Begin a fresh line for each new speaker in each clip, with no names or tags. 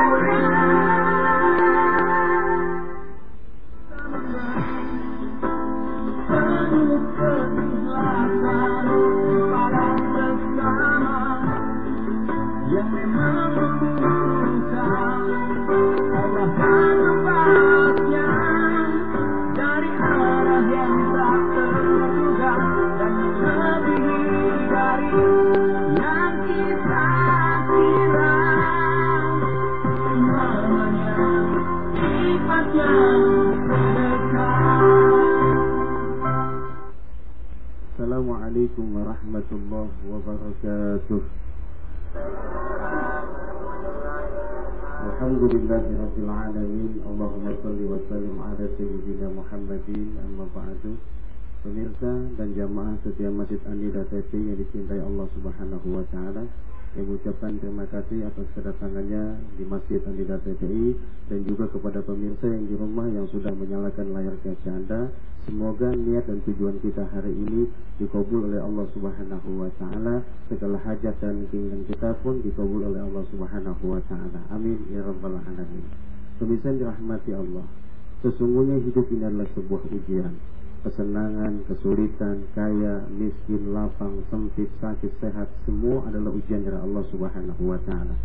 Música
عليكم ورحمة الله وبركاته. الحمد لله رب العالمين. اللهم صل وسلم على سيدنا محمد. أما بعد. Pemirsa dan jamaah setia Masjid Anida TP yang dicintai Allah Subhanahu wa taala, yang mengucapkan terima kasih atas kedatangannya di Masjid Anida TPI dan juga kepada pemirsa yang di rumah yang sudah menyalakan layar kaca Anda. Semoga niat dan tujuan kita hari ini dikabul oleh Allah Subhanahu wa taala, segala hajat dan keinginan kita pun dikabul oleh Allah Subhanahu wa taala. Amin ya rabbal alamin. Pemirsa dirahmati Allah. Sesungguhnya hidup ini adalah sebuah ujian kesenangan, kesulitan, kaya, miskin, lapang, sempit, sakit, sehat, semua adalah ujian dari Allah Subhanahu wa taala.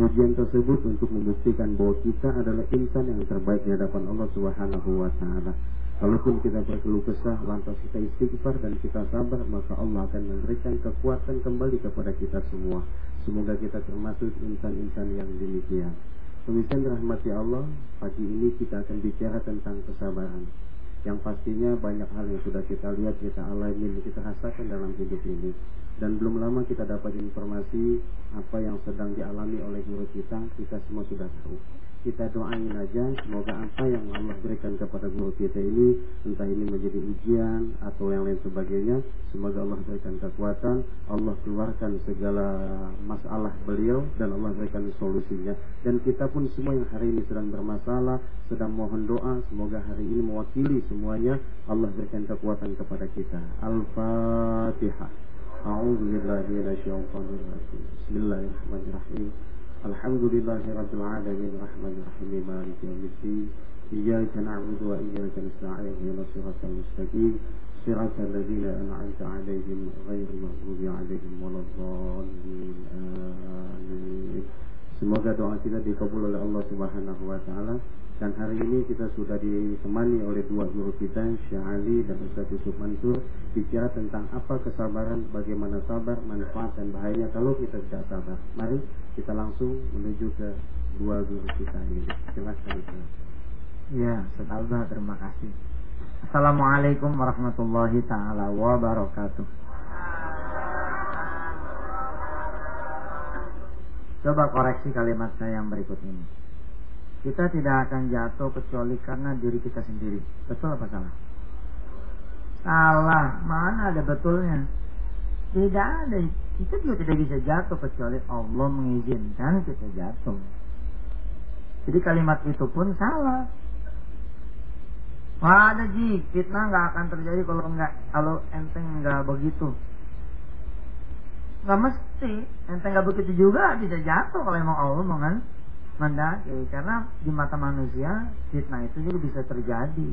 Ujian tersebut untuk membuktikan bahwa kita adalah insan yang terbaik di hadapan Allah Subhanahu wa taala. Kalaupun kita berkeluh kesah, lantas kita istighfar dan kita sabar, maka Allah akan memberikan kekuatan kembali kepada kita semua. Semoga kita termasuk insan-insan yang demikian. Pemirsa rahmati Allah, pagi ini kita akan bicara tentang kesabaran yang pastinya banyak hal yang sudah kita lihat, kita alami, kita rasakan dalam hidup ini. Dan belum lama kita dapat informasi apa yang sedang dialami oleh guru kita, kita semua sudah tahu kita doain aja semoga apa yang Allah berikan kepada guru kita ini entah ini menjadi ujian atau yang lain sebagainya semoga Allah berikan kekuatan Allah keluarkan segala masalah beliau dan Allah berikan solusinya. Dan kita pun semua yang hari ini sedang bermasalah sedang mohon doa semoga hari ini mewakili semuanya Allah berikan kekuatan kepada kita. Al-Fatihah. A'udzu billahi rajim Bismillahirrahmanirrahim. الحمد لله رب العالمين الرحمن الرحيم مالك يوم الدين. إياك نعبد وإياك نستعين إلى صراط المستقيم. صراط الذين أنعمت عليهم غير المغضوب عليهم ولا الضالين. آمين. Semoga doa kita dikabul oleh Allah Subhanahu wa taala dan hari ini kita sudah ditemani oleh dua guru kita, Syekh Ali dan Ustaz Yusuf Mansur bicara tentang apa kesabaran, bagaimana sabar, manfaat dan bahayanya kalau kita tidak sabar. Mari kita langsung menuju ke dua guru kita ini. Silakan.
Ya, Ustaz terima kasih. Assalamualaikum warahmatullahi taala wabarakatuh. Coba koreksi kalimat saya yang berikut ini. Kita tidak akan jatuh kecuali karena diri kita sendiri. Betul apa salah? Salah. Mana ada betulnya? Tidak ada. Kita juga tidak bisa jatuh kecuali Allah mengizinkan kita jatuh. Jadi kalimat itu pun salah. Wah ada ji, fitnah nggak akan terjadi kalau nggak kalau enteng nggak begitu. Gak mesti. enteng gak begitu juga bisa jatuh kalau emang Allah mau mendaki. Karena di mata manusia fitnah itu juga bisa terjadi.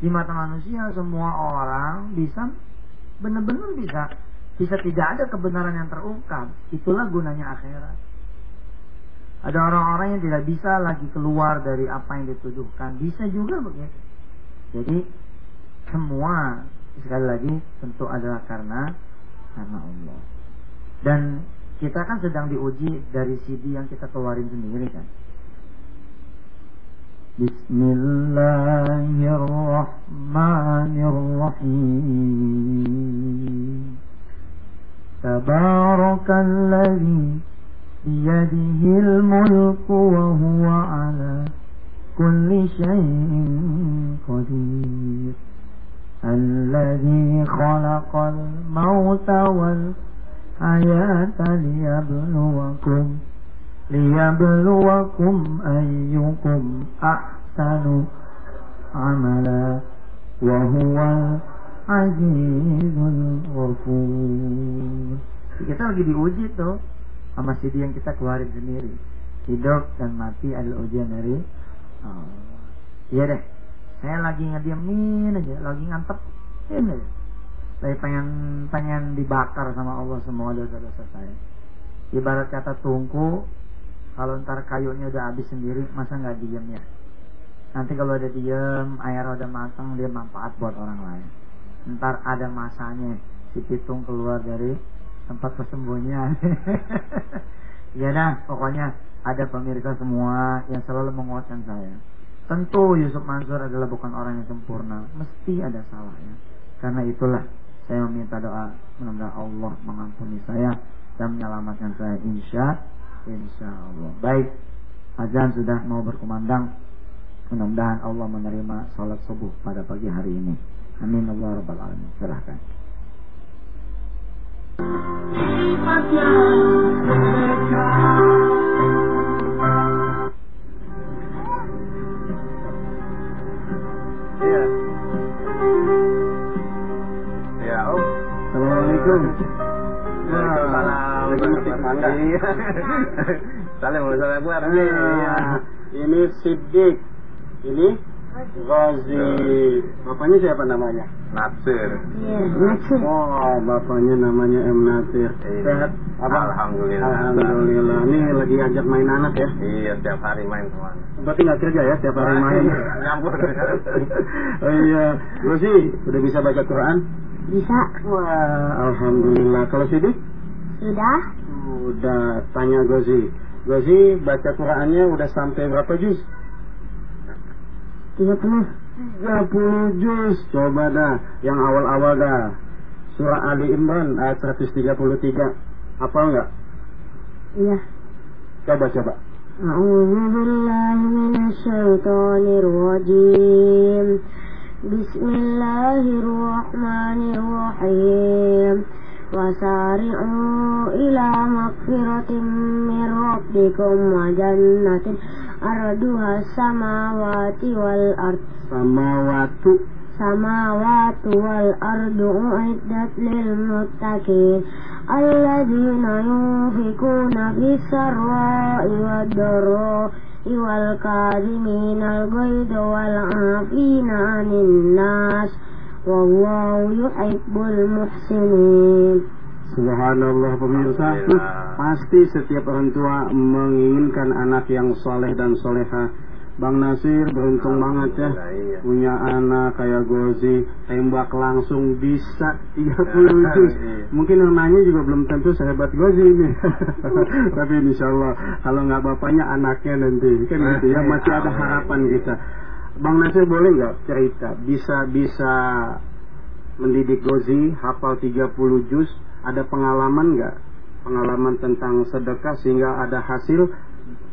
Di mata manusia semua orang bisa benar-benar bisa bisa tidak ada kebenaran yang terungkap. Itulah gunanya akhirat. Ada orang-orang yang tidak bisa lagi keluar dari apa yang dituduhkan. Bisa juga begitu. Jadi semua sekali lagi tentu adalah karena karena Allah. Dan kita kan sedang diuji dari CD yang kita keluarin sendiri kan. Bismillahirrahmanirrahim. Tabarakalladzi biyadihil mulku wa huwa ala kulli syai'in qadir. الذي خلق الموت والحياة ليبلوكم ليبلوكم أيكم أحسن عملا وهو العزيز الغفور kita lagi diuji tuh sama si yang kita keluarin sendiri hidup dan mati adalah ujian dari Allah. Iya deh. Saya lagi ngediamin aja, lagi ngantepin aja. Saya pengen pengen dibakar sama Allah semua dosa-dosa saya. Ibarat kata tungku, kalau ntar kayunya udah habis sendiri, masa nggak diem ya? Nanti kalau udah diem, air udah matang, dia manfaat buat orang lain. Ntar ada masanya, si pitung keluar dari tempat persembunyian. ya dah, pokoknya ada pemirsa semua yang selalu menguatkan saya. Tentu Yusuf Mansur adalah bukan orang yang sempurna, mesti ada salahnya. Karena itulah saya meminta doa mudah Allah mengampuni saya dan menyelamatkan saya insya insya Allah. Baik, azan sudah mau berkumandang. Mudah-mudahan Allah menerima salat subuh pada pagi hari ini. Amin Allah Rabbal Alamin. Silahkan.
Iya. Iya, Om.
Assalamualaikum.
Waalaikumsalam. Iya. Salam salam buat
Iya. Ini Siddiq. Ini Ghazi. Bapaknya siapa namanya?
Natsir.
Oh, bapaknya namanya M Nasir.
Iya.
Sehat?
Alhamdulillah.
Alhamdulillah. Ini lagi ajak main anak ya.
Iya, tiap hari main teman.
Berarti nggak kerja ya tiap hari main.
Nyampur.
oh iya, gue sih udah bisa baca Quran.
Bisa.
Wah, alhamdulillah. Kalau Siddiq?
Sudah.
Udah tanya Gozi. Gozi baca Qurannya udah sampai berapa juz?
30.
30 juz. Coba dah, yang awal-awal dah. Surah Ali Imran ayat 133. Hafal nggak?
Iya.
Coba coba.
أعوذ بالله من الشيطان الرجيم بسم الله الرحمن الرحيم وسارعوا إلى مغفرة من ربكم وجنة أرضها السماوات والأرض
Samawatu.
السماوات والأرض أعدت للمتقين الذين ينفقون في السراء والضراء والكاظمين الغيظ والعافين عن الناس والله يحب المحسنين
Subhanallah pemirsa, pasti setiap orang tua menginginkan anak yang soleh dan soleha. Bang Nasir beruntung banget ya punya anak kayak Gozi tembak langsung bisa 30 juz. Mungkin yang nanya juga belum tentu sehebat Gozi ini. Tapi insya Allah kalau nggak bapaknya anaknya nanti kan gitu ya masih ada harapan kita. Bang Nasir boleh nggak cerita bisa bisa mendidik Gozi hafal 30 juz ada pengalaman nggak pengalaman tentang sedekah sehingga ada hasil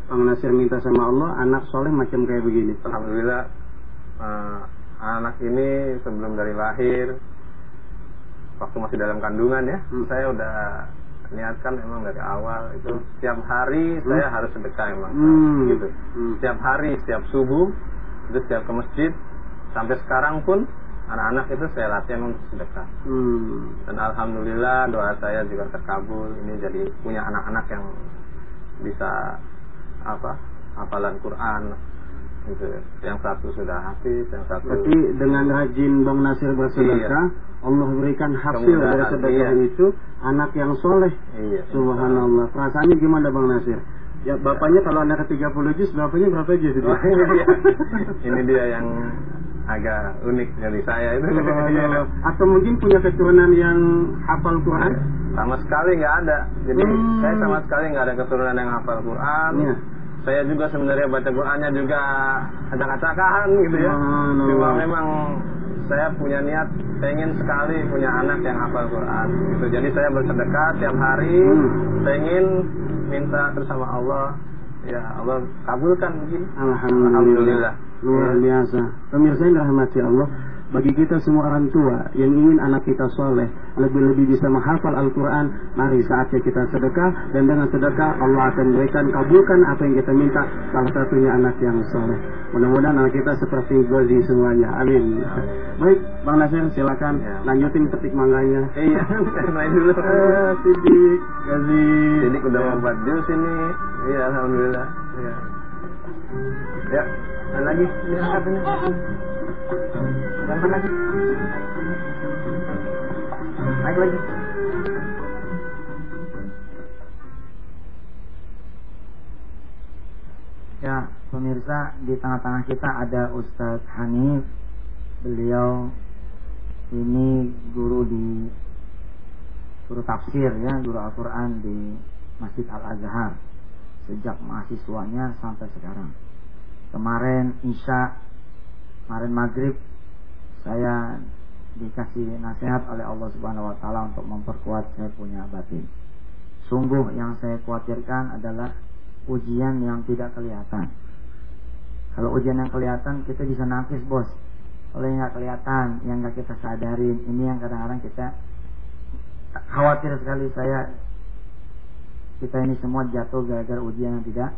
Bang Nasir minta sama Allah anak soleh macam kayak begini
Alhamdulillah eh, anak ini sebelum dari lahir waktu masih dalam kandungan ya
Hmm.
saya udah niatkan emang dari awal itu setiap hari saya harus sedekah emang
Hmm.
gitu
Hmm.
setiap hari setiap subuh itu setiap ke masjid sampai sekarang pun anak-anak itu saya latihan untuk sedekah.
Hmm.
dan alhamdulillah doa saya juga terkabul. Ini jadi punya anak-anak yang bisa apa hafalan Quran. Gitu yang satu sudah hafiz yang satu
Berarti dengan rajin Bang Nasir bersedekah Allah berikan hasil dari sedekah
iya.
itu anak yang soleh.
Iya.
Subhanallah. Perasaannya gimana Bang Nasir? Ya bapaknya kalau anak ke 30 juz bapaknya berapa juz itu?
Oh, iya. ini dia yang agak unik dari saya itu.
Atau mungkin punya keturunan yang hafal Quran?
sama sekali nggak ada jadi
Hmm.
saya sama sekali nggak ada keturunan yang hafal Quran
Iya.
saya juga sebenarnya baca Qurannya juga acak-acakan gitu ya
Subhanallah.
cuma memang saya punya niat pengen sekali punya anak yang hafal Quran gitu jadi saya bersedekah tiap hari
Hmm.
pengen minta terus sama Allah ya Allah kabulkan begini
Alhamdulillah.
Alhamdulillah.
Luar biasa. Pemirsa yang dirahmati Allah, bagi kita semua orang tua yang ingin anak kita soleh, lebih-lebih bisa menghafal Al-Quran, mari saatnya kita sedekah, dan dengan sedekah Allah akan berikan kabulkan apa yang kita minta, salah satunya anak yang soleh. Mudah-mudahan anak kita seperti Gozi semuanya. Amin. Baik, Bang Nasir silakan
Ya.
lanjutin petik mangganya.
iya main dulu
Eh, Sidik, Gozi.
jadi udah buat jus ini iya Alhamdulillah Ya. Ya, ada lagi. Angkat lagi. Naik lagi.
Ya, pemirsa di tengah-tengah kita ada Ustadz Hanif. Beliau ini guru di guru tafsir ya, guru Al-Qur'an di Masjid Al-Azhar sejak mahasiswanya sampai sekarang. Kemarin Isya, kemarin Maghrib saya dikasih nasihat oleh Allah Subhanahu wa taala untuk memperkuat saya punya batin. Sungguh yang saya khawatirkan adalah ujian yang tidak kelihatan. Kalau ujian yang kelihatan kita bisa nangis bos. Kalau yang nggak kelihatan, yang nggak kita sadarin, ini yang kadang-kadang kita khawatir sekali saya kita ini semua jatuh gara-gara ujian yang tidak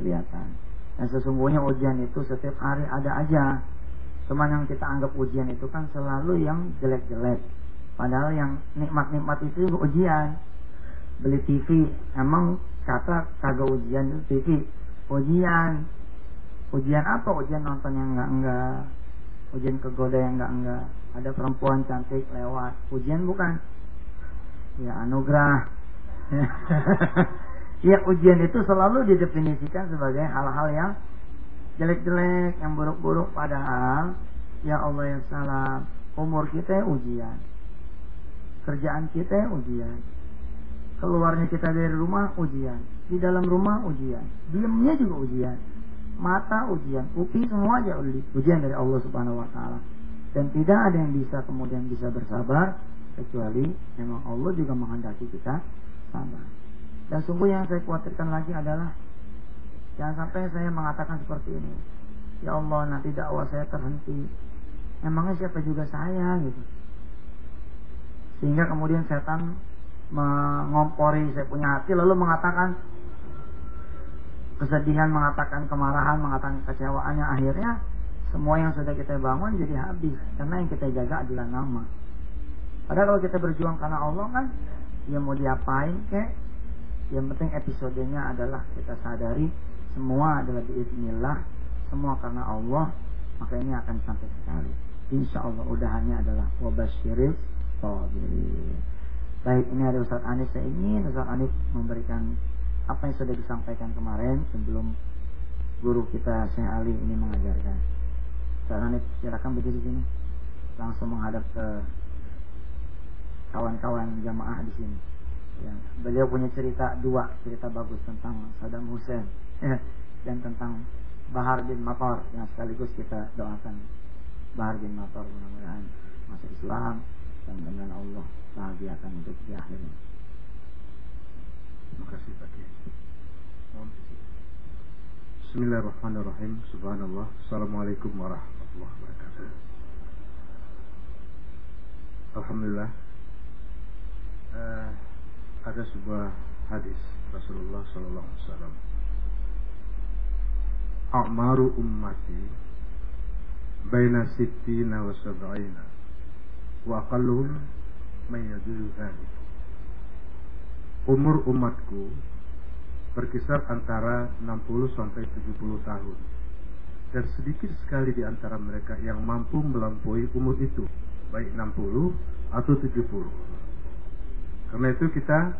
kelihatan. Dan sesungguhnya ujian itu setiap hari ada aja. Cuman yang kita anggap ujian itu kan selalu yang jelek-jelek. Padahal yang nikmat-nikmat itu ujian. Beli TV, emang kata kagak ujian itu TV ujian. Ujian apa? Ujian nonton yang enggak enggak. Ujian kegoda yang enggak enggak. Ada perempuan cantik lewat. Ujian bukan? Ya anugerah ya ujian itu selalu didefinisikan sebagai hal-hal yang jelek-jelek yang buruk-buruk padahal ya Allah yang salah umur kita ujian kerjaan kita ujian Keluarnya kita dari rumah ujian. Di dalam rumah ujian. Diamnya juga ujian. Mata ujian. Upi semua aja ujian dari Allah Subhanahu wa taala. Dan tidak ada yang bisa kemudian bisa bersabar kecuali memang Allah juga menghendaki kita sabar. Dan sungguh yang saya khawatirkan lagi adalah jangan sampai saya mengatakan seperti ini. Ya Allah nanti dakwah saya terhenti. Emangnya siapa juga saya gitu. Sehingga kemudian setan mengompori saya punya hati lalu mengatakan kesedihan, mengatakan kemarahan, mengatakan kecewaannya akhirnya semua yang sudah kita bangun jadi habis karena yang kita jaga adalah nama. Padahal kalau kita berjuang karena Allah kan ya mau diapain kek yang penting episodenya adalah kita sadari semua adalah biiznillah semua karena Allah maka ini akan sampai sekali insya Allah udahannya adalah wabashiris sabirin Baik, ini ada Ustaz Anis. Saya ingin Ustaz Anis memberikan apa yang sudah disampaikan kemarin sebelum guru kita Syekh Ali ini mengajarkan. Ustaz Anis, silakan berdiri sini. Langsung menghadap ke kawan-kawan jamaah di sini. Ya, beliau punya cerita dua, cerita bagus tentang Saddam Hussein ya, dan tentang Bahar bin Matar yang sekaligus kita doakan Bahar bin Matar mudah-mudahan masuk Islam dan dengan Allah bahagiakan untuk di akhirnya.
Terima kasih Pak Bismillahirrahmanirrahim. Subhanallah. Assalamualaikum warahmatullahi wabarakatuh. Alhamdulillah. Uh, ada sebuah hadis Rasulullah Sallallahu Alaihi Wasallam. A'maru ummati baina sittina wa sab'ina wa aqalluhum Umur umatku berkisar antara 60 sampai 70 tahun. Dan sedikit sekali di antara mereka yang mampu melampaui umur itu, baik 60 atau 70. Karena itu kita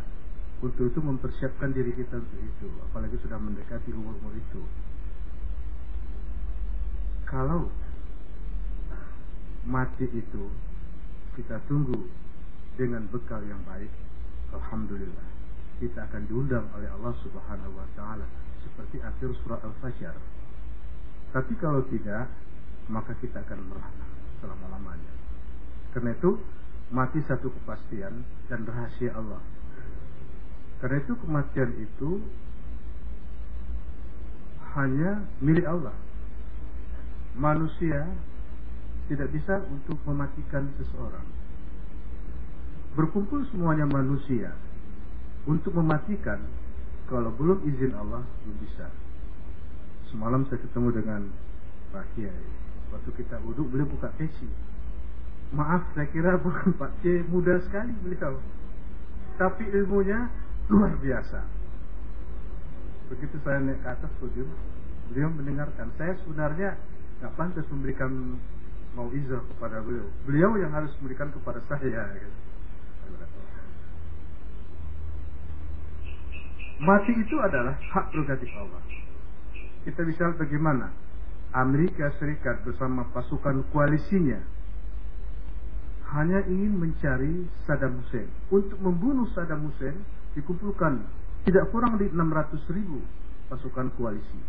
untuk itu mempersiapkan diri kita untuk itu, apalagi sudah mendekati umur-umur itu. Kalau mati itu kita tunggu dengan bekal yang baik, alhamdulillah kita akan diundang oleh Allah Subhanahu wa taala seperti akhir surah Al-Fajr. Tapi kalau tidak, maka kita akan merana selama-lamanya. Karena itu mati satu kepastian dan rahasia Allah. Karena itu kematian itu hanya milik Allah. Manusia tidak bisa untuk mematikan seseorang berkumpul semuanya manusia untuk mematikan kalau belum izin Allah belum bisa. Semalam saya ketemu dengan Pak Kiai. Waktu kita wudhu beliau buka peci. Maaf saya kira Pak Kiai muda sekali beliau. Tapi ilmunya luar biasa. begitu saya naik ke atas podium beliau mendengarkan saya sebenarnya nggak pantas memberikan mau izah kepada beliau beliau yang harus memberikan kepada saya gitu. mati itu adalah hak prerogatif Allah kita bisa bagaimana Amerika Serikat bersama pasukan koalisinya hanya ingin mencari Saddam Hussein. Untuk membunuh Saddam Hussein dikumpulkan tidak kurang di 600 ribu pasukan koalisi.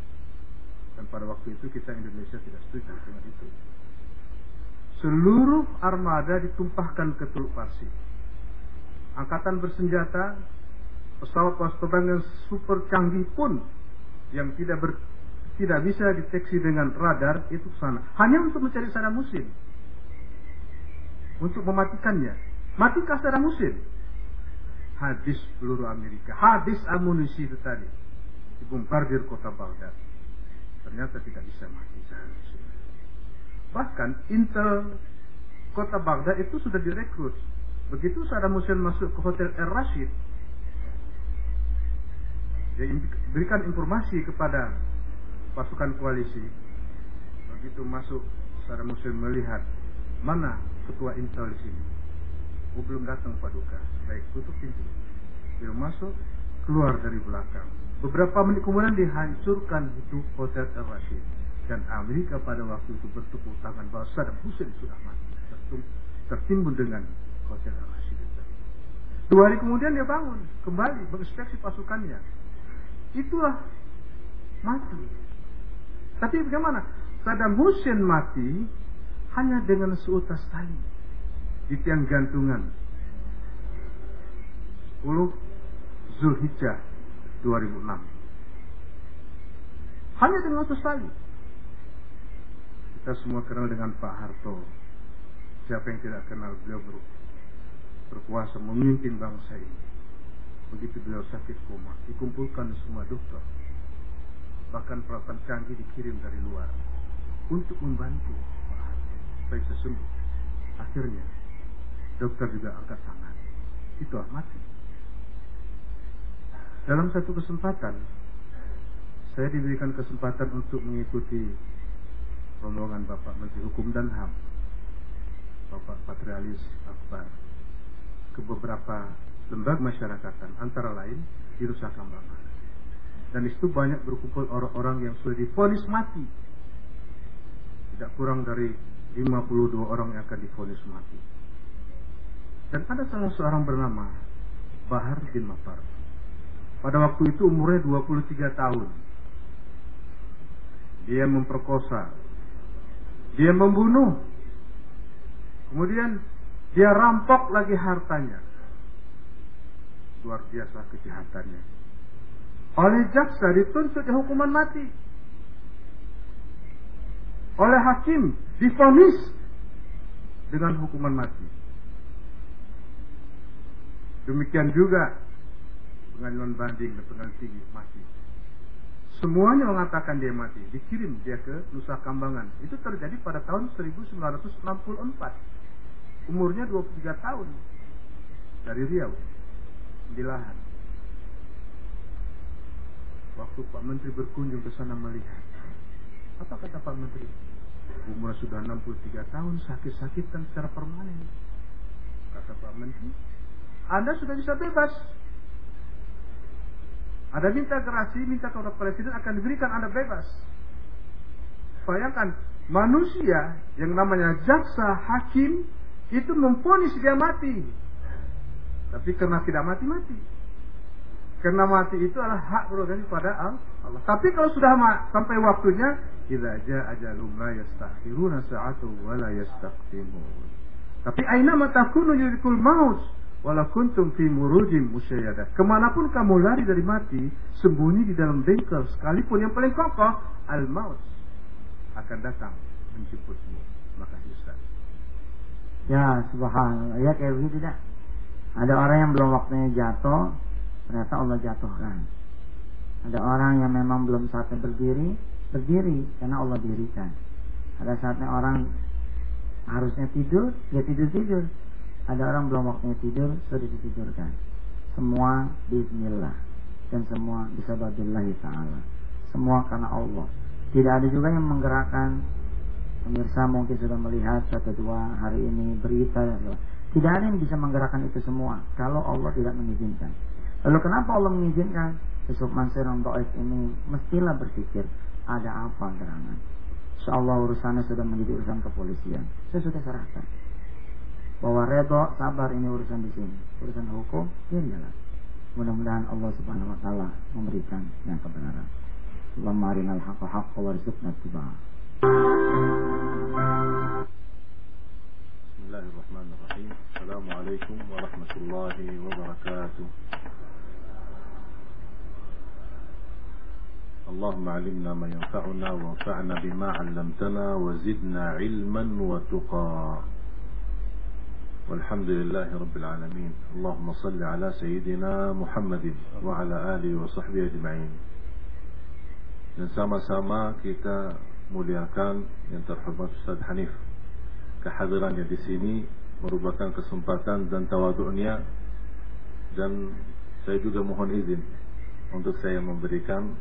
Dan pada waktu itu kita Indonesia tidak setuju dengan itu. Seluruh armada ditumpahkan ke Teluk Parsi. Angkatan bersenjata, pesawat-pesawat terbang yang super canggih pun yang tidak ber, tidak bisa deteksi dengan radar itu sana hanya untuk mencari Saddam Hussein untuk mematikannya. Matikah Saddam Hussein habis peluru Amerika. Habis amunisi itu tadi. Dibombardir kota Baghdad. Ternyata tidak bisa mati. Hussein bahkan intel kota Baghdad itu sudah direkrut. Begitu Saddam Hussein masuk ke hotel Air Rashid dia berikan informasi kepada pasukan koalisi. Begitu masuk Saddam Hussein melihat mana ketua intel di sini. Oh belum datang Pak Duka. Baik tutup pintu. Dia masuk keluar dari belakang. Beberapa menit kemudian dihancurkan itu hotel Al Rashid. Dan Amerika pada waktu itu bertepuk tangan bahwa Saddam Hussein sudah mati. Tertimbun dengan hotel Al Rashid dua hari kemudian dia bangun kembali menginspeksi pasukannya. Itulah mati. Tapi bagaimana? Saddam Hussein mati hanya dengan seutas tali di tiang gantungan. 10 Zulhijjah 2006. Hanya dengan seutas tali. Kita semua kenal dengan Pak Harto. Siapa yang tidak kenal beliau ber, berkuasa memimpin bangsa ini. Begitu beliau sakit koma, dikumpulkan semua dokter bahkan peralatan canggih dikirim dari luar untuk membantu bisa sembuh. Akhirnya dokter juga angkat tangan. Itu mati. Dalam satu kesempatan, saya diberikan kesempatan untuk mengikuti rombongan Bapak Menteri Hukum dan HAM, Bapak Patrialis Akbar, ke beberapa lembaga masyarakatan, antara lain di Nusa Kambangan. Dan itu banyak berkumpul orang-orang yang sudah difonis mati. Tidak kurang dari 52 orang yang akan difonis mati. Dan ada salah seorang bernama Bahar bin Mafar. Pada waktu itu umurnya 23 tahun. Dia memperkosa. Dia membunuh. Kemudian dia rampok lagi hartanya. Luar biasa kejahatannya oleh jaksa dituntut hukuman mati. Oleh hakim difonis dengan hukuman mati. Demikian juga pengadilan banding dan pengadilan tinggi mati. Semuanya mengatakan dia mati, dikirim dia ke Nusa Kambangan. Itu terjadi pada tahun 1964. Umurnya 23 tahun. Dari Riau, di Lahan. Waktu Pak Menteri berkunjung ke sana melihat. Apa kata Pak Menteri? Umur sudah 63 tahun, sakit-sakitan secara permanen. Kata Pak Menteri, Anda sudah bisa bebas. Ada minta gerasi, minta kepada Presiden akan diberikan Anda bebas. Bayangkan, manusia yang namanya jaksa, hakim, itu memfonis dia mati. Tapi karena tidak mati-mati. Karena mati itu adalah hak prerogatif pada Allah. Tapi kalau sudah sampai waktunya, idza jaa ajalum la yastakhiruna sa'atu wa la yastaqdimun. Tapi aina matakunu yudikul maut wala kuntum fi murujin musyayyada. Ke mana pun kamu lari dari mati, sembunyi di dalam bengkel sekalipun yang paling kokoh, al maut akan datang menjemputmu. Maka Ustaz.
Ya, subhanallah. Ya kayak begitu tidak? Ada orang yang belum waktunya jatuh, ternyata Allah jatuhkan. Ada orang yang memang belum saatnya berdiri, berdiri karena Allah dirikan. Ada saatnya orang harusnya tidur, ya tidur-tidur. Ada orang belum waktunya tidur, sudah ditidurkan. Semua bismillah. dan semua bisa bisababillahi ta'ala semua karena Allah tidak ada juga yang menggerakkan pemirsa mungkin sudah melihat satu dua hari ini berita dan tidak ada yang bisa menggerakkan itu semua kalau Allah tidak mengizinkan lalu kenapa Allah mengizinkan Yusuf Mansur yang ini mestilah berpikir ada apa gerangan Insyaallah urusannya sudah menjadi urusan kepolisian saya sudah serahkan bahwa redo sabar ini urusan di sini urusan hukum biarlah Mudah-mudahan Allah Subhanahu wa taala memberikan yang kebenaran. Allahumma arinal haqqa haqqa warzuqna ittiba'ah.
Bismillahirrahmanirrahim. Assalamualaikum warahmatullahi wabarakatuh. اللهم علمنا ما ينفعنا وانفعنا بما علمتنا وزدنا علما وتقى والحمد لله رب العالمين اللهم صل على سيدنا محمد وعلى آله وصحبه أجمعين dan sama-sama kita muliakan yang terhormat Ustaz Hanif kehadirannya di sini merupakan kesempatan dan tawaduknya dan saya juga mohon izin untuk saya memberikan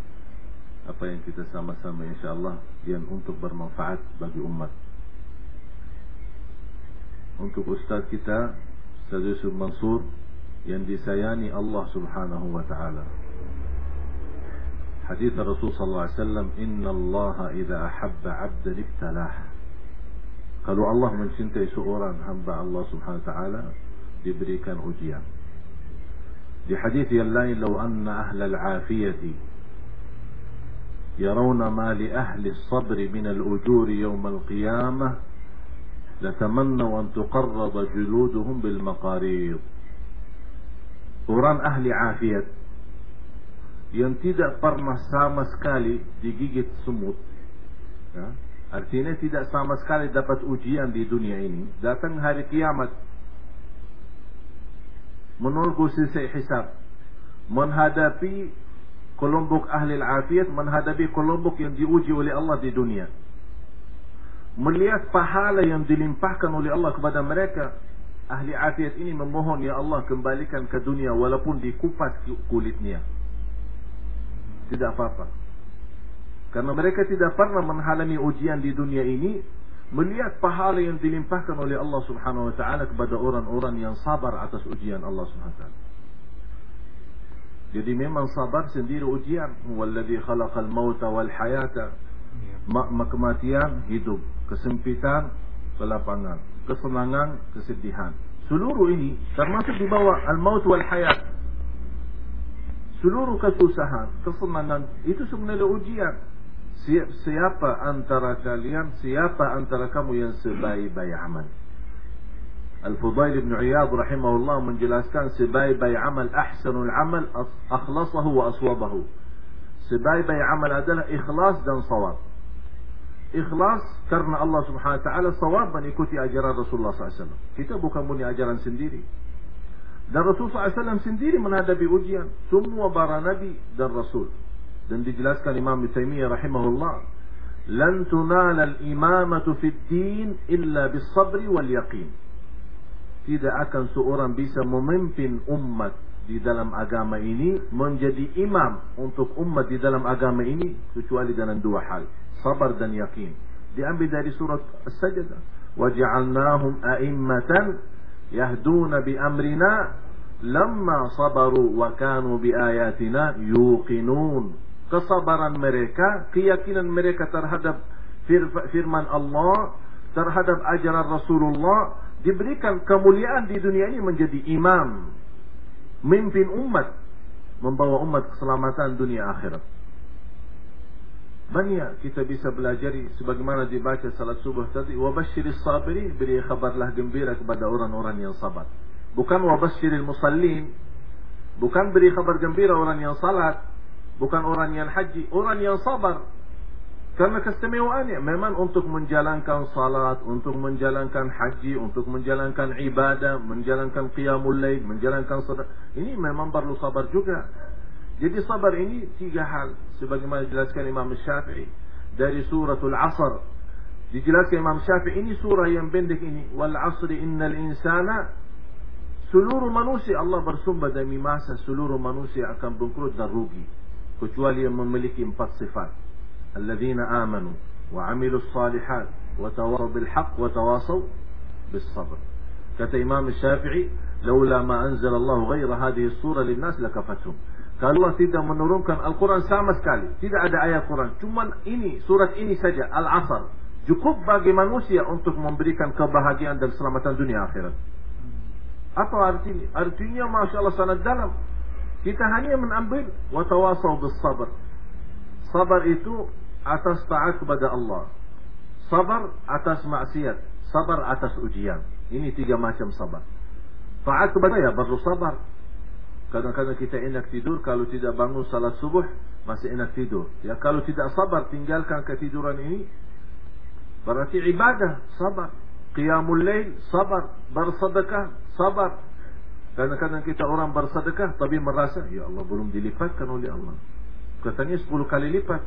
apa yang kita sama-sama insyaallah yang untuk bermanfaat bagi umat untuk ustaz kita Ustaz Yusuf Mansur yang disayangi Allah Subhanahu wa taala. Hadis Rasul sallallahu alaihi wasallam, "Inna Allah idza ahabba 'abdan ibtalah." Kalau Allah mencintai seorang hamba Allah Subhanahu wa taala, diberikan ujian. Di hadis yang lain, "Lau anna ahla al-'afiyati يرون ما لأهل الصبر من الأجور يوم القيامة. لتمنوا أن تقرض جلودهم بالمقاريض. أوران أهل عافية. ينتدى برنا سامسكالي دقيقة سموت. أرتيني تدى سامسكالي دبت أجيا دي دنيا إني. داتن هاري قيامة منول قوسي حساب. من هذا في kelompok ahli afiat, menghadapi kelompok yang diuji oleh Allah di dunia. Melihat pahala yang dilimpahkan oleh Allah kepada mereka ahli afiat ini memohon ya Allah kembalikan ke dunia walaupun dikupas kulitnya. Tidak apa-apa. Karena mereka tidak pernah menghalangi ujian di dunia ini melihat pahala yang dilimpahkan oleh Allah Subhanahu wa taala kepada orang-orang yang sabar atas ujian Allah Subhanahu wa taala jadi memang sabar sendiri ujian walladzi khalaqal mauta wal hayata kematian hidup kesempitan, kelapangan, kesenangan, kesedihan. Seluruh ini termasuk di bawah al-maut wal hayat. Seluruh kesusahan, kesenangan itu sebenarnya ujian. Siapa antara kalian, siapa antara kamu yang sebaik-baik amal? الفضيل بن عياض رحمه الله من جلاس جلاستان سبايبي عمل أحسن العمل أخلصه وأصوبه. سبايبي عمل أدله إخلاص دن صواب. إخلاص كرنا الله سبحانه وتعالى صواب من يكوتي أجر رسول الله صلى الله عليه وسلم. كتابه كان بني أجرا سنديري. دن رسول صلى الله عليه وسلم سنديري من هذا بوجيا ثم وبر نبي دن رسول. دن جلاستان إمام تيمية رحمه الله. لن تنال الإمامة في الدين إلا بالصبر واليقين. Tidak akan seorang bisa memimpin umat di dalam agama ini menjadi imam untuk umat di dalam agama ini kecuali dengan dua hal sabar dan yakin. Diambil dari surat As-Sajdah. A'immatan yahduna bi amrina lamma sabaru wa kanu bi ayatina yuqinun. Kesabaran mereka, keyakinan mereka terhadap firman Allah, terhadap ajaran Rasulullah diberikan kemuliaan di dunia ini menjadi imam, mimpin umat, membawa umat keselamatan dunia akhirat. Banyak kita bisa belajari sebagaimana dibaca salat subuh tadi wabasyiris sabirin beri kabarlah gembira kepada orang-orang yang sabar. Bukan wabasyiril musallin. Bukan beri kabar gembira orang yang salat, bukan orang yang haji, orang yang sabar. Karena keistimewaannya memang untuk menjalankan salat, untuk menjalankan haji, untuk menjalankan ibadah, menjalankan qiyamul lail, menjalankan salat. Ini memang perlu sabar juga. Jadi sabar ini tiga hal sebagaimana dijelaskan Imam Syafi'i dari suratul Asr. Dijelaskan Imam Syafi'i ini surah yang pendek ini wal asri innal insana seluruh manusia Allah bersumpah demi masa seluruh manusia akan bangkrut dan rugi kecuali yang memiliki empat sifat alladzina amanu wa amilus salihat wa tawasaw bil haqq wa tawasaw bis sabr kata Imam Syafi'i laula ma anzala Allah ghaira hadhihi surah linnas lakafathum kalau Allah tidak menurunkan Al-Quran sama sekali tidak ada ayat Quran cuma ini surat ini saja Al-Asr cukup bagi manusia untuk memberikan kebahagiaan dan keselamatan dunia akhirat apa artinya? Artinya Masya Allah sangat dalam. Kita hanya menambil watawasau bersabar. Sabar itu atas taat kepada Allah. Sabar atas maksiat. Sabar atas ujian. Ini tiga macam sabar. Taat kepada ya baru sabar. Kadang-kadang kita enak tidur kalau tidak bangun salat subuh masih enak tidur. Ya kalau tidak sabar tinggalkan ketiduran ini berarti ibadah sabar. Qiyamul lail sabar, bersedekah sabar. Kadang-kadang kita orang bersedekah tapi merasa ya Allah belum dilipatkan oleh Allah. Katanya 10 kali lipat.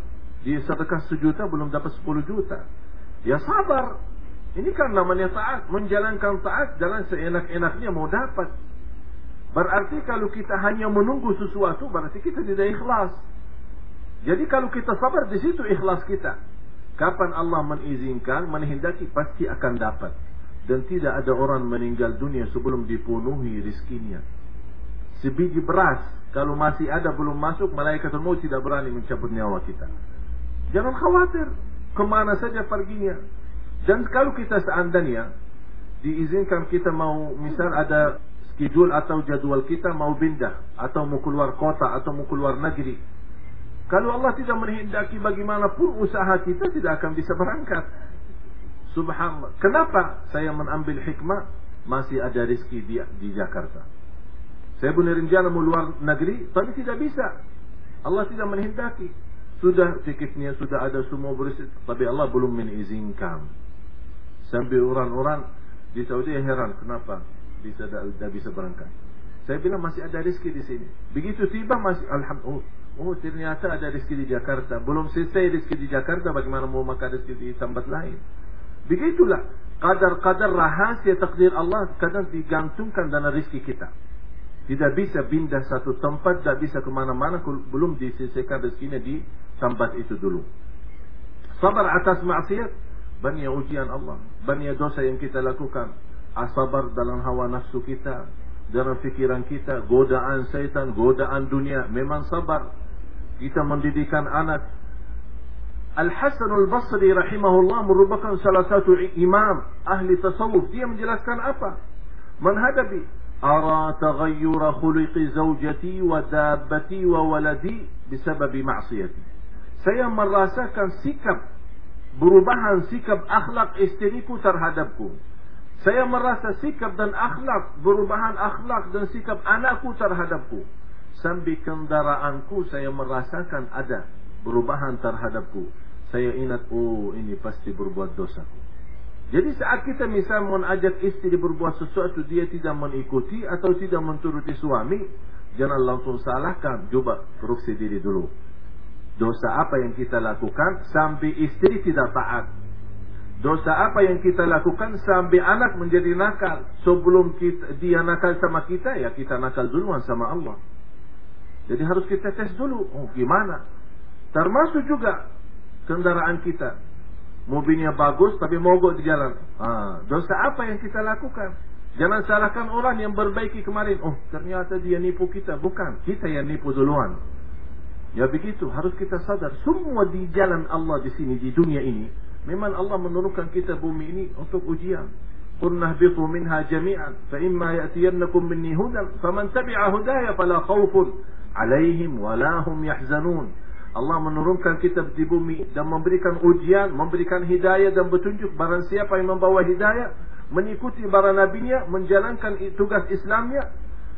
Dia sedekah sejuta belum dapat 10 juta. Ya sabar. Ini kan namanya taat, menjalankan taat jangan seenak-enaknya mau dapat. Berarti kalau kita hanya menunggu sesuatu berarti kita tidak ikhlas. Jadi kalau kita sabar di situ ikhlas kita. Kapan Allah mengizinkan, menghendaki pasti akan dapat dan tidak ada orang meninggal dunia sebelum dipenuhi rizkinya. Sebiji beras kalau masih ada belum masuk malaikat maut tidak berani mencabut nyawa kita. Jangan khawatir ke mana saja perginya. Dan kalau kita seandainya diizinkan kita mau misal ada schedule atau jadwal kita mau pindah atau mau keluar kota atau mau keluar negeri. Kalau Allah tidak menghendaki bagaimanapun usaha kita tidak akan bisa berangkat. Subhanallah. Kenapa saya mengambil hikmah? Masih ada rezeki di, di Jakarta. Saya punya rencana mau luar negeri, tapi tidak bisa. Allah tidak menghendaki. Sudah tiketnya sudah ada semua bersih, tapi Allah belum mengizinkan. Sampai orang-orang di Saudi heran, kenapa bisa tidak bisa berangkat? Saya bilang masih ada rezeki di sini. Begitu tiba masih alhamdulillah. Oh, ternyata ada rezeki di Jakarta. Belum selesai rezeki di Jakarta, bagaimana mau makan rezeki di tempat lain? Begitulah kadar-kadar rahasia takdir Allah kadang digantungkan dalam rezeki kita. Tidak bisa pindah satu tempat, tidak bisa ke mana-mana belum diselesaikan rezekinya di tempat itu dulu. Sabar atas maksiat, banyak ujian Allah, banyak dosa yang kita lakukan. Asabar dalam hawa nafsu kita, dalam fikiran kita, godaan syaitan, godaan dunia, memang sabar. Kita mendidikan anak, Al-Hasan Al-Basri rahimahullah merupakan salah satu imam ahli tasawuf. Dia menjelaskan apa? Menghadapi ara taghayyura khuluqi zawjati wa dabbati wa waladi. Saya merasakan sikap perubahan sikap akhlak istriku terhadapku. Saya merasa sikap dan akhlak perubahan akhlak dan sikap anakku terhadapku. Sambil kendaraanku saya merasakan ada perubahan terhadapku saya ingat oh ini pasti berbuat dosa. Jadi saat kita misal mengajak istri berbuat sesuatu dia tidak mengikuti atau tidak menturuti suami, jangan langsung salahkan, coba koreksi diri dulu. Dosa apa yang kita lakukan sampai istri tidak taat? Dosa apa yang kita lakukan sampai anak menjadi nakal? Sebelum kita, dia nakal sama kita, ya kita nakal duluan sama Allah. Jadi harus kita tes dulu. Oh gimana? Termasuk juga kendaraan kita. Mobilnya bagus tapi mogok di jalan. Ha, dosa apa yang kita lakukan? Jangan salahkan orang yang berbaiki kemarin. Oh, ternyata dia nipu kita. Bukan, kita yang nipu duluan. Ya begitu, harus kita sadar semua di jalan Allah di sini di dunia ini memang Allah menurunkan kita bumi ini untuk ujian. Qulna bitu minha jami'an fa imma ya'tiyannakum minni hudan faman tabi'a hudaya fala khaufun 'alaihim wala hum yahzanun. Allah menurunkan kitab di bumi dan memberikan ujian, memberikan hidayah dan petunjuk barang siapa yang membawa hidayah, mengikuti para nabinya, menjalankan tugas Islamnya,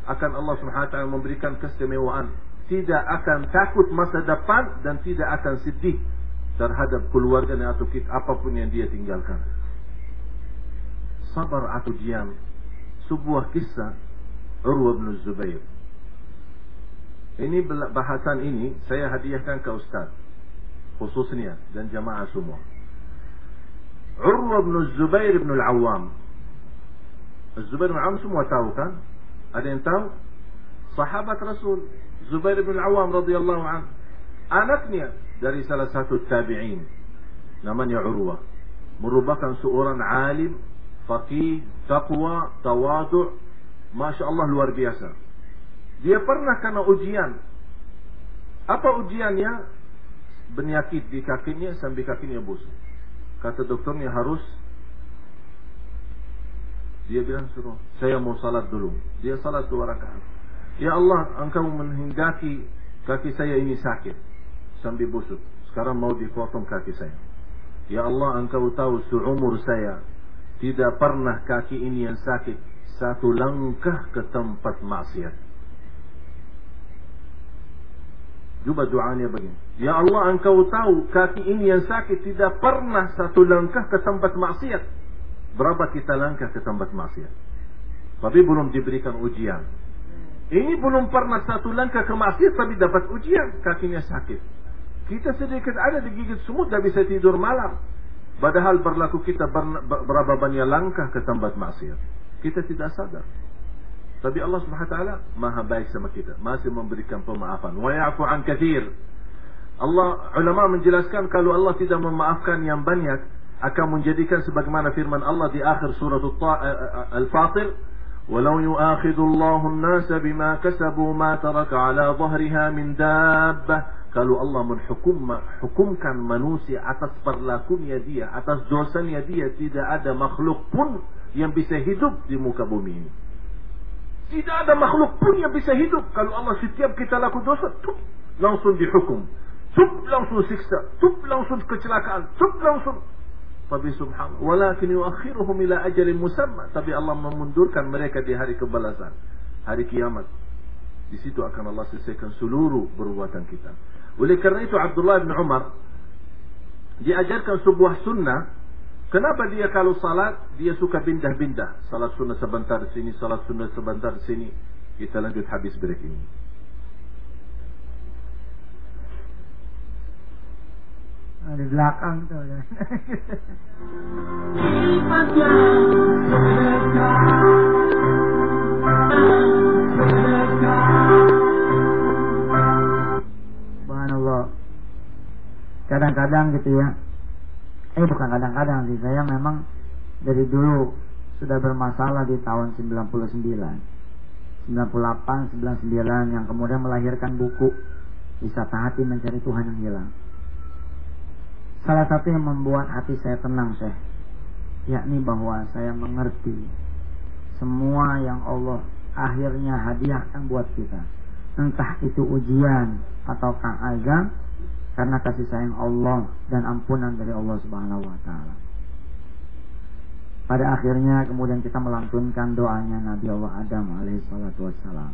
akan Allah Subhanahu wa taala memberikan kesemewaan tidak akan takut masa depan dan tidak akan sedih terhadap keluarganya atau kita, apa pun yang dia tinggalkan. Sabar atau diam. Sebuah kisah Urwa bin Zubair ini bahasan ini saya hadiahkan ke Ustaz khususnya dan jamaah semua. Urwa bin Zubair bin Al-Awwam. Zubair bin Al-Awwam semua tahu kan? Ada yang tahu? Sahabat Rasul Zubair bin Awam radhiyallahu an. Anaknya dari salah satu tabi'in namanya Urwah. Merupakan seorang alim, faqih, taqwa, tawadu', Masya Allah luar biasa. Dia pernah kena ujian. Apa ujiannya? Penyakit di kakinya sampai kakinya busuk. Kata dokternya harus dia bilang suruh saya mau salat dulu. Dia salat dua rakaat. Ya Allah, engkau menghendaki kaki saya ini sakit sampai busuk. Sekarang mau dipotong kaki saya. Ya Allah, engkau tahu seumur saya tidak pernah kaki ini yang sakit satu langkah ke tempat maksiat. Coba doanya begini. Ya Allah, engkau tahu kaki ini yang sakit tidak pernah satu langkah ke tempat maksiat. Berapa kita langkah ke tempat maksiat. Tapi belum diberikan ujian. Ini belum pernah satu langkah ke maksiat tapi dapat ujian. Kakinya sakit. Kita sedikit ada digigit semut tidak bisa tidur malam. Padahal berlaku kita berapa banyak langkah ke tempat maksiat. Kita tidak sadar. Tapi Allah Subhanahu wa taala Maha baik sama kita, masih memberikan pemaafan. Wa ya'fu an katsir. Allah ulama menjelaskan kalau Allah tidak memaafkan yang banyak, akan menjadikan sebagaimana firman Allah di akhir surat Al-Fatir ولو يؤاخذ الله الناس بما كسبوا ما ترك على ظهرها من دابة kalau Allah menghukum hukumkan manusia atas perlakunya dia atas dosanya dia tidak ada makhluk pun yang bisa hidup di muka bumi ini tidak ada makhluk pun yang bisa hidup kalau Allah setiap kita laku dosa tup, langsung dihukum tup, langsung siksa tup, langsung kecelakaan tup, langsung tapi subhanallah, walakin yuakhiruhum ila ajalin musamma. Tapi Allah memundurkan mereka di hari kebalasan, hari kiamat. Di situ akan Allah selesaikan seluruh perbuatan kita. Oleh karena itu Abdullah bin Umar diajarkan sebuah sunnah. Kenapa dia kalau salat dia suka pindah-pindah, salat sunnah sebentar di sini, salat sunnah sebentar di sini. Kita lanjut habis break ini.
Di belakang tuh ya. Subhanallah. Kadang-kadang gitu ya. Eh bukan kadang-kadang sih, saya memang dari dulu sudah bermasalah di tahun 99. 98, 99 yang kemudian melahirkan buku Wisata Hati Mencari Tuhan yang Hilang Salah satu yang membuat hati saya tenang, Syekh, yakni bahwa saya mengerti semua yang Allah akhirnya hadiahkan buat kita. Entah itu ujian atau azab karena kasih sayang Allah dan ampunan dari Allah Subhanahu wa taala. Pada akhirnya kemudian kita melantunkan doanya Nabi Allah Adam alaihi salatu wassalam.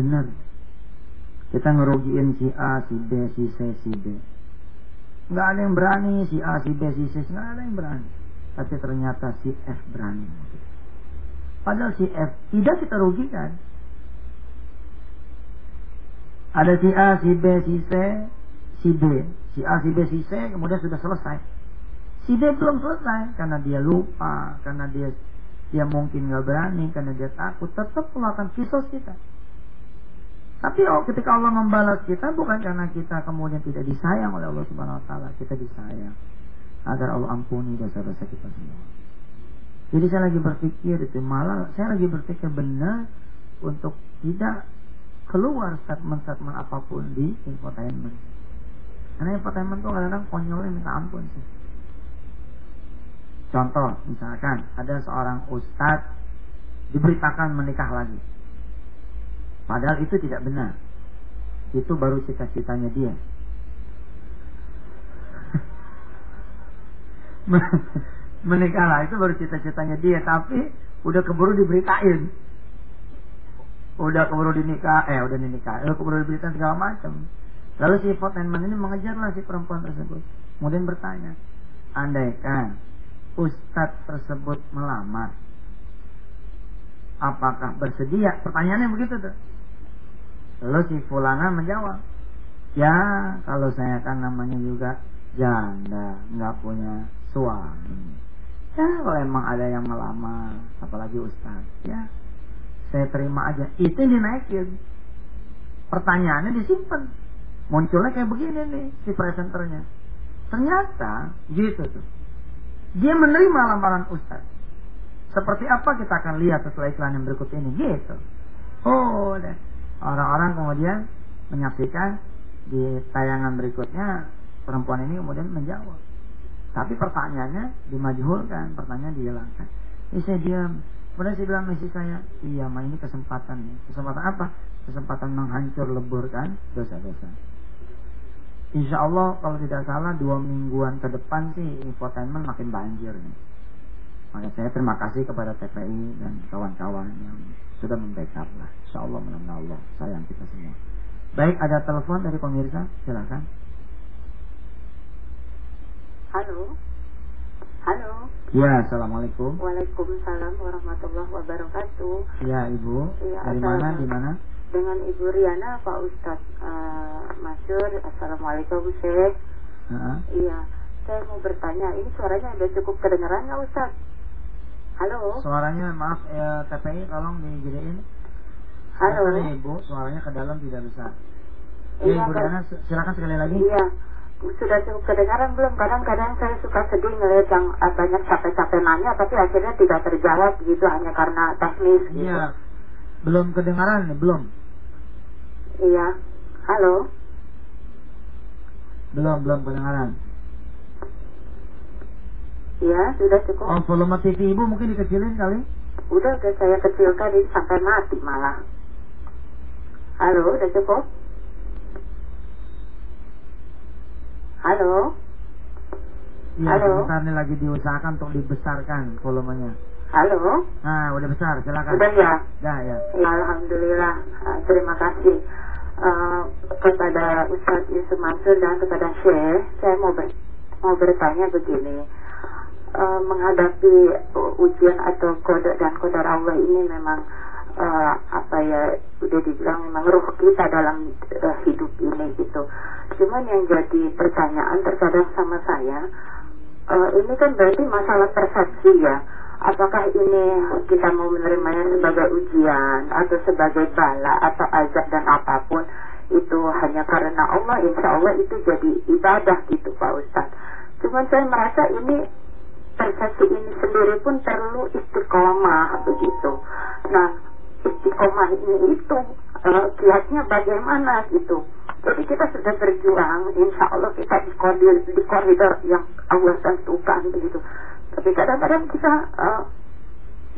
Benar. Kita ngerugiin si A, si B, si C, si D. Nggak ada yang berani si A, si B, si C, nggak ada yang berani. Tapi ternyata si F berani. Padahal si F tidak kita rugikan. Ada si A, si B, si C, si D. Si A, si B, si C kemudian sudah selesai. Si D belum selesai karena dia lupa, karena dia dia mungkin nggak berani, karena dia takut. Tetap melakukan kisos kita. Tapi oh, ketika Allah membalas kita bukan karena kita kemudian tidak disayang oleh Allah Subhanahu wa taala, kita disayang agar Allah ampuni dosa-dosa kita semua. Jadi saya lagi berpikir itu malah saya lagi berpikir benar untuk tidak keluar statement-statement apa pun di infotainment. Karena infotainment itu kadang-kadang konyolnya minta ampun sih. Contoh, misalkan ada seorang ustadz diberitakan menikah lagi Padahal itu tidak benar. Itu baru cita-citanya dia. menikah lah itu baru cita-citanya dia. Tapi udah keburu diberitain. Udah keburu dinikah eh udah dinikah. Udah keburu diberitain segala macam. Lalu si fotenman ini mengejarlah si perempuan tersebut. Kemudian bertanya andaikan ustadz tersebut melamar apakah bersedia? Pertanyaannya begitu tuh lalu si fulana menjawab ya kalau saya kan namanya juga janda nggak punya suami. Ya kalau emang ada yang melamar apalagi ustaz ya saya terima aja. Itu yang dinaikin. Pertanyaannya disimpan. Munculnya kayak begini nih si presenternya. Ternyata gitu tuh. Dia menerima lamaran ustaz. Seperti apa kita akan lihat setelah iklan yang berikut ini? Gitu. Oh deh orang-orang kemudian menyaksikan di tayangan berikutnya perempuan ini kemudian menjawab. Tapi pertanyaannya dimajhulkan, pertanyaan dihilangkan. Ini saya diam. Kemudian saya bilang istri saya, iya ma ini kesempatan nih. Kesempatan apa? Kesempatan menghancur leburkan dosa-dosa. Insya Allah kalau tidak salah dua mingguan ke depan sih infotainment makin banjir nih. Maka saya terima kasih kepada TPI dan kawan-kawan yang sudah membackup lah. Insya Allah menang Allah sayang kita semua. Baik, ada telepon dari pemirsa, silakan.
Halo. Halo.
Ya, assalamualaikum.
Waalaikumsalam warahmatullahi wabarakatuh.
Ya, ibu.
Ya,
dari mana? Di mana?
Dengan Ibu Riana, Pak Ustadz uh, Masyur. Assalamualaikum, Syekh. Iya, saya mau bertanya. Ini suaranya udah cukup kedengaran nggak, Ustadz? Halo.
Suaranya, maaf, ya, TPI tolong digedein.
Halo.
Silakan, Ibu, suaranya ke dalam tidak besar.
Iya,
Ya, Ibu. Riana, silakan sekali lagi.
Iya. Sudah cukup kedengaran belum? Kadang-kadang saya suka sedih ngeliat yang uh, banyak capek-capek nanya, tapi akhirnya tidak terjawab gitu hanya karena teknis gitu.
Iya. Belum kedengaran nih, belum.
Iya. Halo.
Belum, belum kedengaran.
Iya, sudah cukup.
Oh, volume TV Ibu mungkin dikecilin kali?
Udah, udah saya kecilkan ini sampai mati malah. Halo, udah cukup? Halo,
Iya,
Halo.
sebentar nih lagi diusahakan untuk dibesarkan volumenya.
halo,
Nah, udah besar, silakan.
udah ya?
Ya, ya.
Ya, Alhamdulillah. Uh, terima kasih uh, kepada Ustadz Yusuf Mansur dan kepada Syekh. Saya mau ber- mau bertanya begini. Uh, menghadapi ujian atau kode dan kodar Allah ini memang uh, apa ya udah dibilang memang ruh kita dalam uh, hidup ini gitu. Cuman yang jadi pertanyaan terkadang sama saya, uh, ini kan berarti masalah persepsi ya. Apakah ini kita mau menerimanya sebagai ujian atau sebagai bala atau azab dan apa pun itu hanya karena Allah, insya Allah itu jadi ibadah gitu Pak Ustadz. Cuman saya merasa ini persepsi ini sendiri pun perlu istiqomah begitu. Nah, istiqomah ini itu eh, kiatnya bagaimana gitu. Jadi kita sudah berjuang, insya Allah kita di koridor, di koridor yang Allah tentukan begitu. Tapi kadang-kadang kita eh,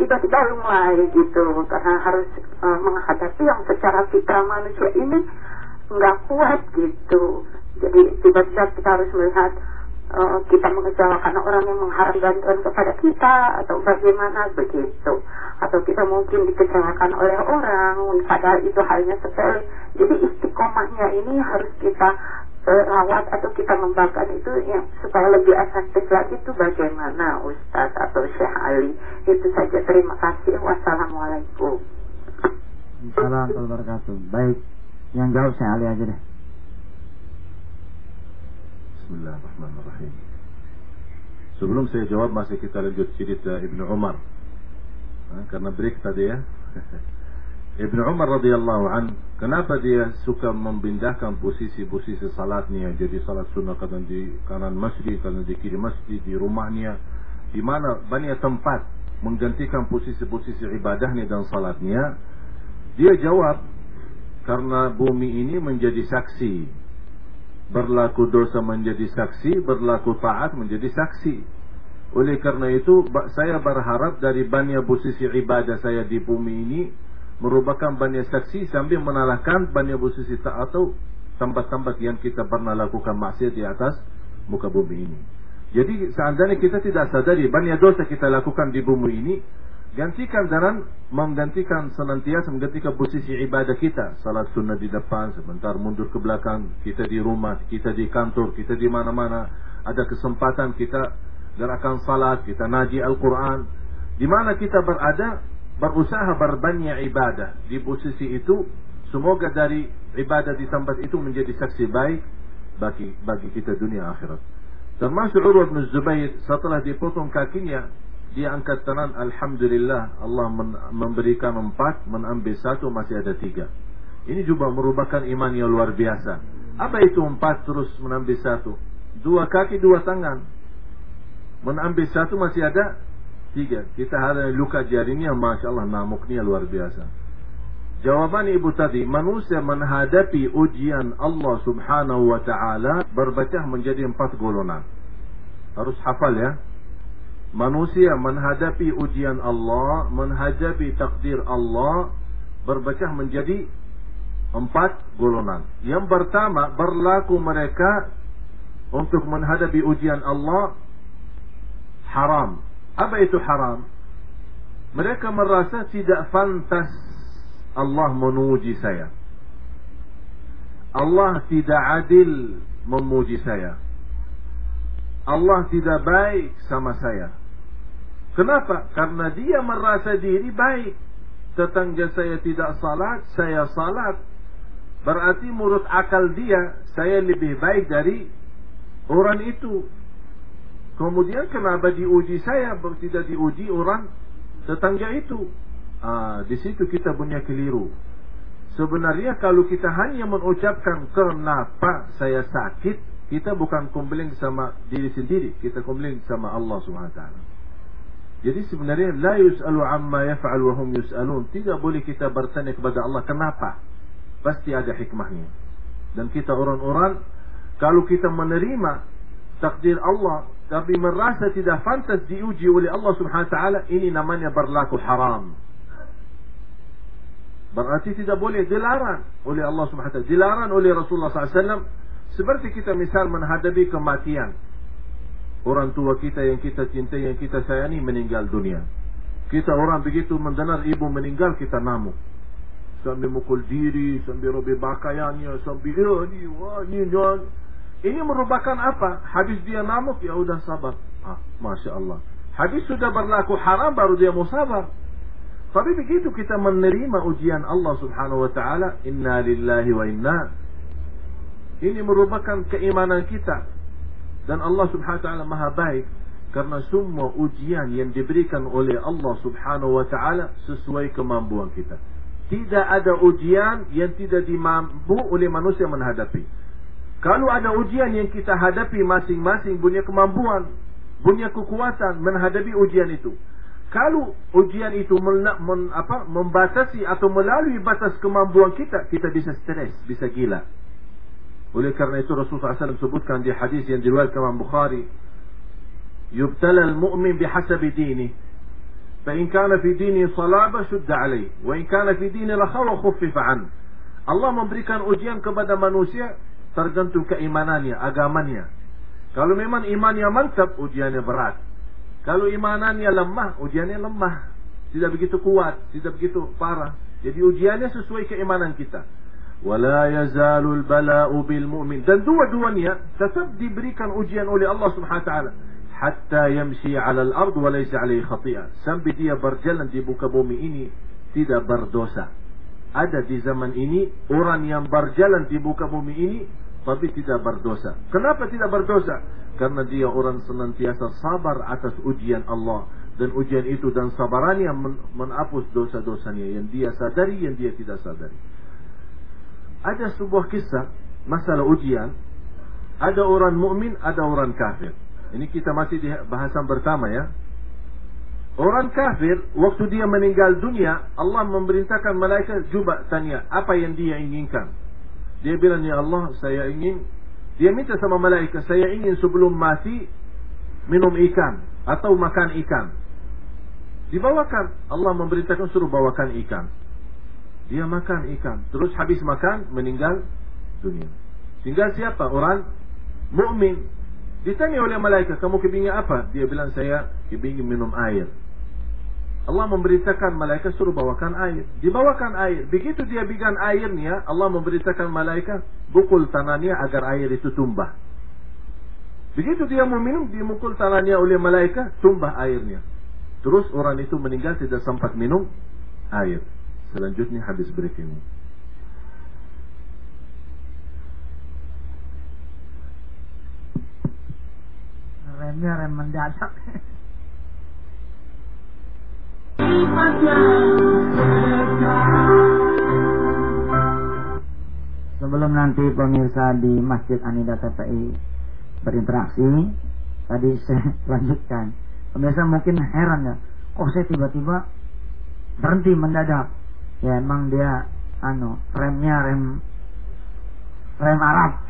tiba-tiba lunglai gitu karena harus eh, menghadapi yang secara fitrah manusia ini nggak kuat gitu. Jadi tiba-tiba kita harus melihat eh, kita mengecewakan orang yang mengharap bantuan kepada kita atau bagaimana begitu. Atau kita mungkin dikecewakan oleh orang padahal itu halnya sepele. Jadi istiqomahnya ini harus kita eh, rawat atau kita kembangkan itu yang supaya lebih efektif lagi itu bagaimana Ustadz atau Syekh Ali. Itu saja. Terima kasih. Wassalamualaikum.
Assalamualaikum warahmatullahi wabarakatuh. Baik, yang jawab saya Ali aja deh.
Bismillahirrahmanirrahim. Sebelum saya jawab masih kita lanjut cerita Ibnu Umar. Karena break tadi ya. Ibnu Umar radhiyallahu an, kenapa dia suka memindahkan posisi-posisi salatnya jadi salat sunnah kadang di kanan masjid, kadang di kiri masjid, di rumahnya, di mana banyak tempat menggantikan posisi-posisi ibadahnya dan salatnya. Dia jawab karena bumi ini menjadi saksi berlaku dosa menjadi saksi, berlaku taat menjadi saksi. Oleh karena itu, saya berharap dari banyak posisi ibadah saya di bumi ini merupakan banyak saksi sambil menalahkan banyak posisi taat atau tempat-tempat yang kita pernah lakukan maksiat di atas muka bumi ini. Jadi seandainya kita tidak sadari banyak dosa kita lakukan di bumi ini, gantikan dengan menggantikan senantiasa menggantikan posisi ibadah kita. Salat sunnah di depan, sebentar mundur ke belakang, kita di rumah, kita di kantor, kita di mana-mana. Ada kesempatan kita gerakan salat, kita naji Al-Quran. Di mana kita berada, berusaha berbanyak ibadah. Di posisi itu, semoga dari ibadah di tempat itu menjadi saksi baik bagi bagi kita dunia akhirat. Termasuk Urwah bin Zubair setelah dipotong kakinya, dia angkat tangan, Alhamdulillah Allah memberikan empat, menambil satu, masih ada tiga. Ini juga merupakan iman yang luar biasa. Apa itu empat terus menambil satu? Dua kaki, dua tangan. Menambil satu masih ada tiga. Kita ada luka jarinya, Masya Allah, namuknya luar biasa. Jawaban ibu tadi, manusia menghadapi ujian Allah subhanahu wa ta'ala berpecah menjadi empat golongan. Harus hafal ya. Manusia menghadapi ujian Allah, menghadapi takdir Allah, berpecah menjadi empat golongan. Yang pertama, berlaku mereka untuk menghadapi ujian Allah haram. Apa itu haram? Mereka merasa tidak fantas Allah memuji saya. Allah tidak adil memuji saya. Allah tidak baik sama saya. Kenapa? Karena dia merasa diri baik. Tetangga saya tidak salat, saya salat. Berarti menurut akal dia, saya lebih baik dari orang itu. Kemudian kenapa diuji saya, tidak diuji orang tetangga itu? Ah, di situ kita punya keliru. Sebenarnya kalau kita hanya mengucapkan kenapa saya sakit, kita bukan komplain sama diri sendiri, kita komplain sama Allah Subhanahu wa Jadi sebenarnya la yus'alu amma yaf'al wa hum yus'alun. Tidak boleh kita bertanya kepada Allah kenapa. Pasti ada hikmahnya. Dan kita orang-orang kalau kita menerima takdir Allah tapi merasa tidak pantas diuji oleh Allah Subhanahu wa taala, ini namanya berlaku haram. Berarti tidak boleh dilarang oleh Allah Subhanahu wa taala, dilarang oleh Rasulullah SAW seperti kita misal menghadapi kematian. Orang tua kita yang kita cintai, yang kita sayangi meninggal dunia. Kita orang begitu mendengar ibu meninggal kita namuk. Sambil mukul diri, sambil robek pakaiannya, sambil ya, ini, wah, ini, ini, merupakan apa? Habis dia namuk, ya udah sabar. Ah, Masya Allah. Habis sudah berlaku haram, baru dia mau sabar. Tapi begitu kita menerima ujian Allah Subhanahu wa taala, inna lillahi wa inna ini merupakan keimanan kita dan Allah Subhanahu wa taala Maha baik karena semua ujian yang diberikan oleh Allah Subhanahu wa taala sesuai kemampuan kita. Tidak ada ujian yang tidak dimampu oleh manusia menghadapi. Kalau ada ujian yang kita hadapi masing-masing punya kemampuan, punya kekuatan menghadapi ujian itu. Kalau ujian itu men, apa, membatasi atau melalui batas kemampuan kita, kita bisa stres, bisa gila. Oleh kerana itu Rasulullah SAW sebutkan di hadis yang diriwayatkan Imam Bukhari, "Yubtala al-mu'min bihasabi dinihi." Fa in kana fi dini salaba shudda alayh, wa in kana fi dini lakhawa khuffifa. Allah memberikan ujian kepada manusia tergantung keimanannya, agamanya. Kalau memang imannya mantap, ujiannya berat. Kalau imanannya lemah, ujiannya lemah. Tidak begitu kuat, tidak begitu parah. Jadi ujiannya sesuai keimanan kita. Wala yazalul bala'u bil. Dan dua-duanya tetap diberikan ujian oleh Allah Subhanahu wa taala hatta yamshi 'ala al-ard wa laysa 'alayhi khati'ah. Sampai dia berjalan di muka bumi ini tidak berdosa. Ada di zaman ini orang yang berjalan di muka bumi ini tapi tidak berdosa. Kenapa tidak berdosa? Karena dia orang senantiasa sabar atas ujian Allah dan ujian itu dan sabarannya men menghapus dosa-dosanya yang dia sadari yang dia tidak sadari. Ada sebuah kisah masalah ujian. Ada orang mukmin, ada orang kafir. Ini kita masih di bahasan pertama ya. Orang kafir waktu dia meninggal dunia, Allah memerintahkan malaikat cuba tanya apa yang dia inginkan. Dia bilang, Ya Allah, saya ingin dia minta sama malaikat, saya ingin sebelum mati minum ikan atau makan ikan. Dibawakan, Allah memberitakan suruh bawakan ikan. Dia makan ikan, terus habis makan meninggal dunia. Tinggal siapa? Orang mukmin. Ditanya oleh malaikat, kamu kepingin apa? Dia bilang, saya kepingin minum air. Allah memberitakan malaikat suruh bawakan air. Dibawakan air. Begitu dia bikin airnya, Allah memberitakan malaikat, bukul tanahnya agar air itu tumbah. Begitu dia mau minum, dimukul tanahnya oleh malaikat, tumbah airnya. Terus orang itu meninggal tidak sempat minum air. Selanjutnya habis break ini.
remnya rem mendadak Sebelum nanti pemirsa di Masjid Anida TPI berinteraksi, tadi saya lanjutkan. Pemirsa mungkin heran ya, kok saya tiba-tiba berhenti mendadak. Ya emang dia anu remnya rem rem Arab.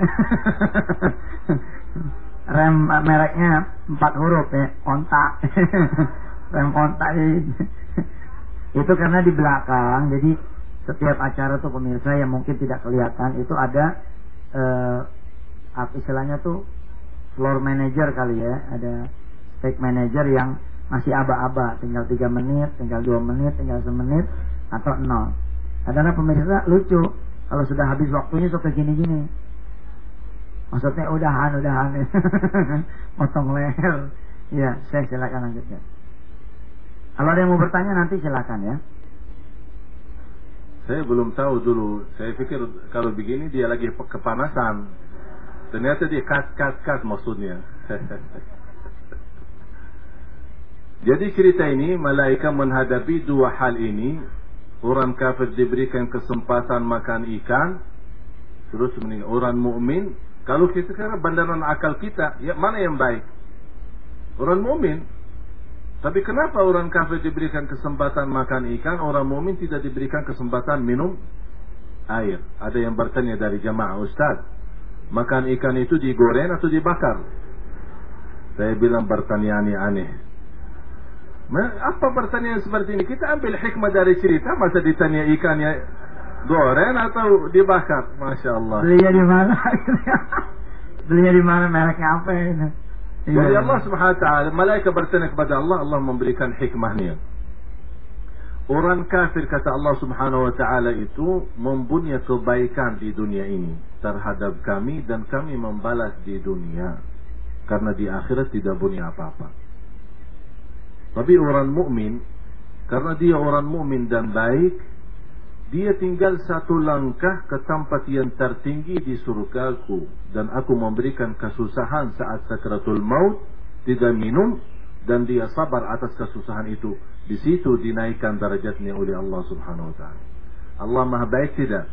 rem mereknya empat huruf ya, kontak. rem kontak itu karena di belakang, jadi setiap acara tuh pemirsa yang mungkin tidak kelihatan itu ada eh, apa istilahnya tuh floor manager kali ya, ada stage manager yang masih aba-aba, tinggal tiga menit, tinggal dua menit, tinggal semenit atau nol. Karena pemirsa lucu, kalau sudah habis waktunya sampai gini-gini. Maksudnya udahan, udahan. Potong leher. Ya, saya silakan lanjutkan. Kalau ada yang mau bertanya nanti silakan ya.
Saya belum tahu dulu. Saya pikir kalau begini dia lagi kepanasan. Ternyata dia kas kas kas maksudnya. Jadi cerita ini malaikat menghadapi dua hal ini. Orang kafir diberikan kesempatan makan ikan, terus meninggal. Orang mukmin, kalau kita sekarang bandaran akal kita, ya mana yang baik? Orang mukmin. Tapi kenapa orang kafir diberikan kesempatan makan ikan, orang mukmin tidak diberikan kesempatan minum air? Ada yang bertanya dari jamaah Ustaz, makan ikan itu digoreng atau dibakar? Saya bilang pertanyaan aneh. Apa pertanyaan seperti ini? Kita ambil hikmah dari cerita, masa ditanya ikannya goreng atau dibakar? Masya Allah.
Belinya di mana? Belinya di mana? Mereknya apa ini?
Jadi Allah subhanahu wa ta'ala, malaikat bertanya kepada Allah, Allah memberikan hikmahnya. Orang kafir kata Allah subhanahu wa ta'ala itu mempunyai kebaikan di dunia ini terhadap kami dan kami membalas di dunia. Karena di akhirat tidak punya apa-apa. Tapi orang mukmin karena dia orang mukmin dan baik, dia tinggal satu langkah ke tempat yang tertinggi di surgaku dan aku memberikan kesusahan saat sakratul maut, tidak minum dan dia sabar atas kesusahan itu. Di situ dinaikkan derajatnya oleh Allah Subhanahu wa taala. Allah Maha baik tidak?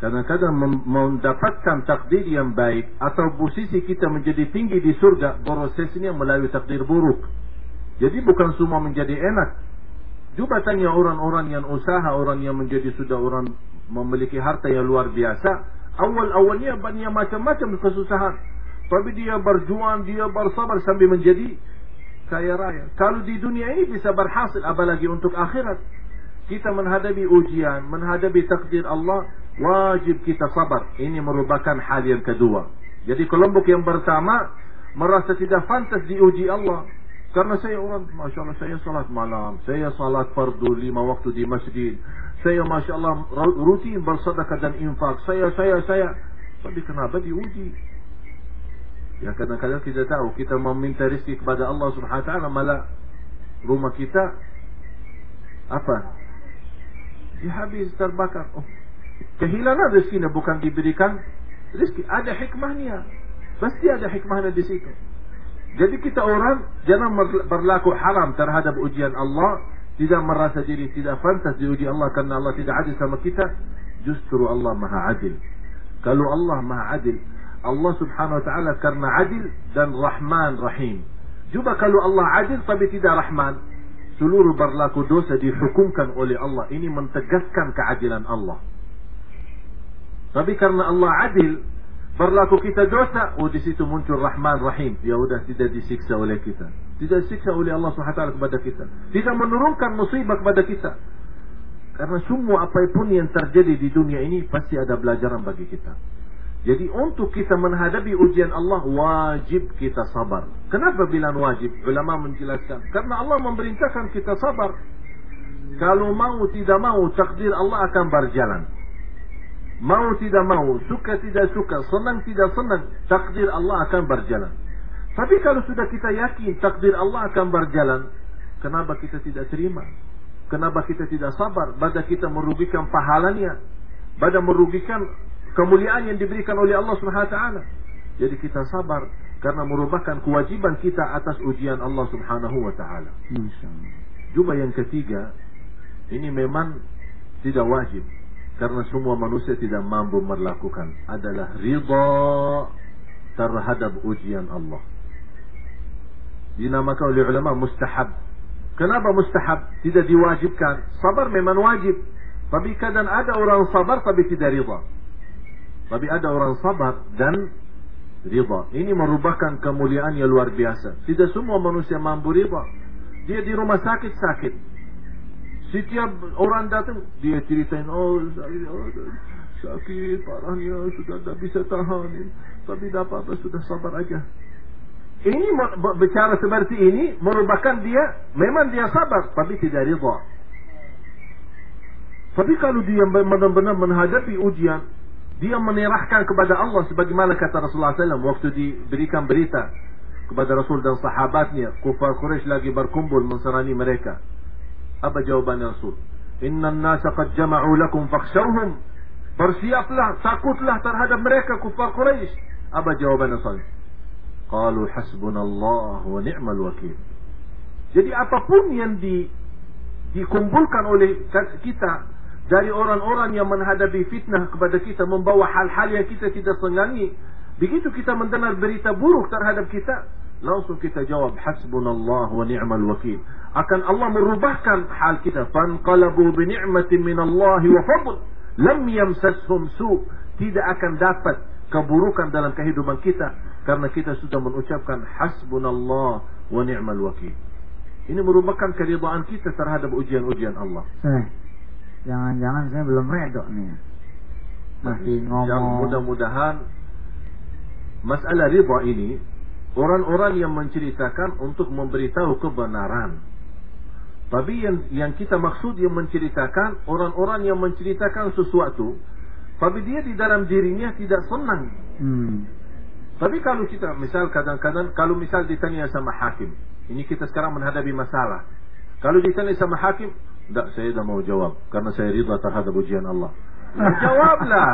Kadang-kadang mendapatkan takdir yang baik atau posisi kita menjadi tinggi di surga prosesnya melalui takdir buruk. Jadi bukan semua menjadi enak. Juga tanya orang-orang yang usaha, orang yang menjadi sudah orang memiliki harta yang luar biasa. Awal-awalnya banyak macam-macam kesusahan. Tapi dia berjuang, dia bersabar sampai menjadi kaya raya. Kalau di dunia ini bisa berhasil, apalagi untuk akhirat. Kita menghadapi ujian, menghadapi takdir Allah, wajib kita sabar. Ini merupakan hal yang kedua. Jadi kelompok yang pertama merasa tidak pantas diuji Allah. كرنا سي عمر ما شاء الله سي صلاة ملام سي صلاة فرض لي ما وقت دي مسجد سي ما شاء الله روتين برصدك دن انفاق سي سي سي صبي كنا بدي ودي يا كنا كذا كذا تاو كيتا من من تارسك بعد الله سبحانه وتعالى ملا روما كيتا افا دي حبي ستار بكر كهيلانا رسينا بوكان دي بريكان رسكي ادا حكمة نيا بس دي ادا حكمة نيا دي سيكو Jadi kita orang jangan berlaku haram terhadap ujian Allah, tidak merasa diri tidak pantas diuji Allah karena Allah tidak adil sama kita. Justru Allah Maha Adil. Kalau Allah Maha Adil, Allah Subhanahu wa taala karena adil dan Rahman Rahim. Juga kalau Allah adil tapi tidak Rahman, seluruh berlaku dosa dihukumkan oleh Allah. Ini mentegaskan keadilan Allah. Tapi karena Allah adil, berlaku kita dosa, oh di situ muncul Rahman Rahim. Ya udah tidak disiksa oleh kita. Tidak disiksa oleh Allah SWT kepada kita. Tidak menurunkan musibah kepada kita. Karena semua apa pun yang terjadi di dunia ini pasti ada pelajaran bagi kita. Jadi untuk kita menghadapi ujian Allah wajib kita sabar. Kenapa bilang wajib? Ulama menjelaskan. Karena Allah memerintahkan kita sabar. Kalau mau tidak mau takdir Allah akan berjalan. Mau tidak mau, suka tidak suka, senang tidak senang, takdir Allah akan berjalan. Tapi kalau sudah kita yakin takdir Allah akan berjalan, kenapa kita tidak terima? Kenapa kita tidak sabar? Pada kita merugikan pahalanya, pada merugikan kemuliaan yang diberikan oleh Allah Subhanahu wa taala. Jadi kita sabar karena merupakan kewajiban kita atas ujian Allah Subhanahu wa taala. Juga yang ketiga, ini memang tidak wajib karena semua manusia tidak mampu melakukan adalah ridha terhadap ujian Allah. Dinamakan oleh ulama mustahab. Kenapa mustahab? Tidak diwajibkan. Sabar memang wajib. Tapi kadang ada orang sabar tapi tidak ridha. Tapi ada orang sabar dan ridha. Ini merupakan kemuliaan yang luar biasa. Tidak semua manusia mampu ridha. Dia di rumah sakit sakit. Setiap orang datang dia ceritain oh saya oh, sakit parahnya sudah tidak bisa tahan. Tapi tidak apa-apa sudah sabar aja. Ini bicara seperti ini merupakan dia memang dia sabar tapi tidak ridha. Tapi kalau dia benar-benar menghadapi ujian, dia menyerahkan kepada Allah sebagaimana kata Rasulullah SAW waktu diberikan berita kepada Rasul dan sahabatnya, kufar Quraisy lagi berkumpul menserani mereka. Apa jawaban Rasul? Inna nasa qad jama'u lakum fakhshawhum. Bersiaplah, takutlah terhadap mereka kufar Quraisy. Apa jawaban Rasul? Qalu hasbunallah wa ni'mal wakil. Jadi apa pun yang di, dikumpulkan oleh kita dari orang-orang yang menghadapi fitnah kepada kita membawa hal-hal yang kita tidak senangi begitu kita mendengar berita buruk terhadap kita langsung kita jawab hasbunallah wa ni'mal wakil akan Allah merubahkan hal kita fanqalabu bi ni'matin min Allah wa fadl lam yamsashum su tidak akan dapat keburukan dalam kehidupan kita karena kita sudah mengucapkan hasbunallah wa ni'mal wakil ini merupakan keridhaan kita terhadap ujian-ujian Allah.
Jangan-jangan saya belum redo nih. Masih ngomong.
Yang mudah-mudahan masalah ridha ini orang-orang yang menceritakan untuk memberitahu kebenaran. Tapi yang yang kita maksud yang menceritakan orang-orang yang menceritakan sesuatu, tapi dia di dalam dirinya tidak senang.
Hmm.
Tapi kalau kita misal kadang-kadang kalau misal ditanya sama hakim, ini kita sekarang menghadapi masalah. Kalau ditanya sama hakim, tidak saya tidak mau jawab karena saya ridha terhadap ujian Allah. Jawablah.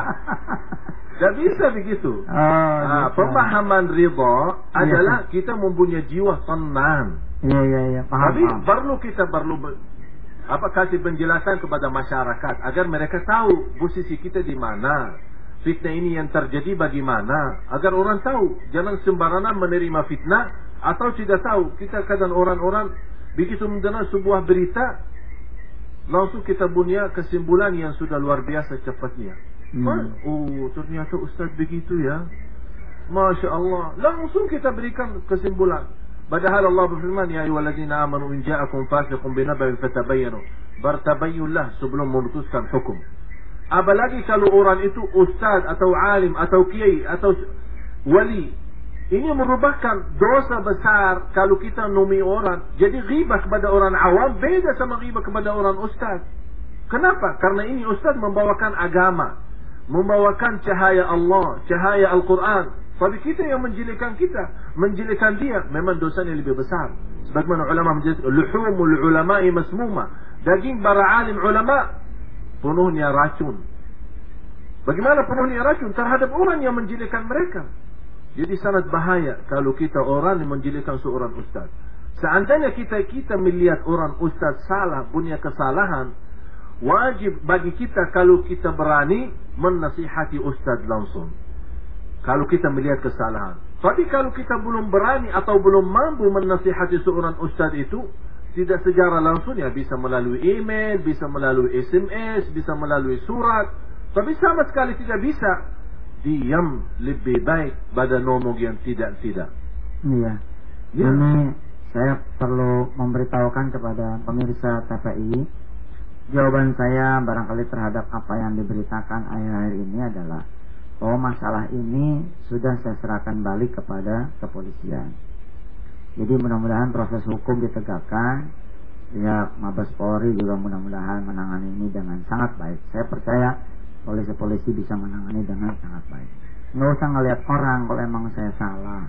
Tidak bisa begitu.
Oh,
nah, pemahaman ridha
Iya.
adalah kita mempunyai jiwa tenang.
Iya iya iya paham.
Tapi
paham.
perlu kita perlu apa kasih penjelasan kepada masyarakat agar mereka tahu posisi kita di mana. Fitnah ini yang terjadi bagaimana agar orang tahu jangan sembarangan menerima fitnah atau tidak tahu kita kadang orang-orang begitu mendengar sebuah berita langsung kita punya kesimpulan yang sudah luar biasa cepatnya.
Hmm.
Oh ternyata Ustaz begitu ya. Masya Allah. Langsung kita berikan kesimpulan. Padahal Allah berfirman, Ya ayuhalladzina amanu in ja'akum fasiqun binaba'in fatabayyanu. Bertabayyunlah sebelum memutuskan hukum. Apalagi kalau orang itu ustaz atau alim atau kiai atau wali. Ini merupakan dosa besar kalau kita numi orang. Jadi ghibah kepada orang awam beda sama ghibah kepada orang ustaz. Kenapa? Karena ini ustaz membawakan agama. Membawakan cahaya Allah, cahaya Al-Quran. Tapi kita yang menjelekan kita, menjelekan dia, memang dosanya lebih besar. Sebagaimana ulama menjelaskan, luhumul ulama'i masmuma. Daging para alim ulama penuhnya racun. Bagaimana penuhnya racun terhadap orang yang menjelekan mereka? Jadi sangat bahaya kalau kita orang yang menjelekan seorang ustaz. Seandainya kita kita melihat orang ustaz salah, punya kesalahan, wajib bagi kita kalau kita berani menasihati ustaz langsung. Kalau kita melihat kesalahan. Tapi kalau kita belum berani atau belum mampu menasihati seorang ustaz itu, tidak secara langsung ya bisa melalui email, bisa melalui SMS, bisa melalui surat. Tapi sama sekali tidak bisa. Diam lebih baik pada ngomong yang tidak-tidak.
Iya.
Ya.
Ini saya perlu memberitahukan kepada pemirsa TPI. Jawaban saya barangkali terhadap apa yang diberitakan akhir-akhir ini adalah oh masalah ini sudah saya serahkan balik kepada kepolisian. Jadi mudah-mudahan proses hukum ditegakkan. Ya, Mabes Polri juga mudah-mudahan menangani ini dengan sangat baik. Saya percaya polisi-polisi bisa menangani dengan sangat baik. Nggak usah ngelihat orang kalau emang saya salah.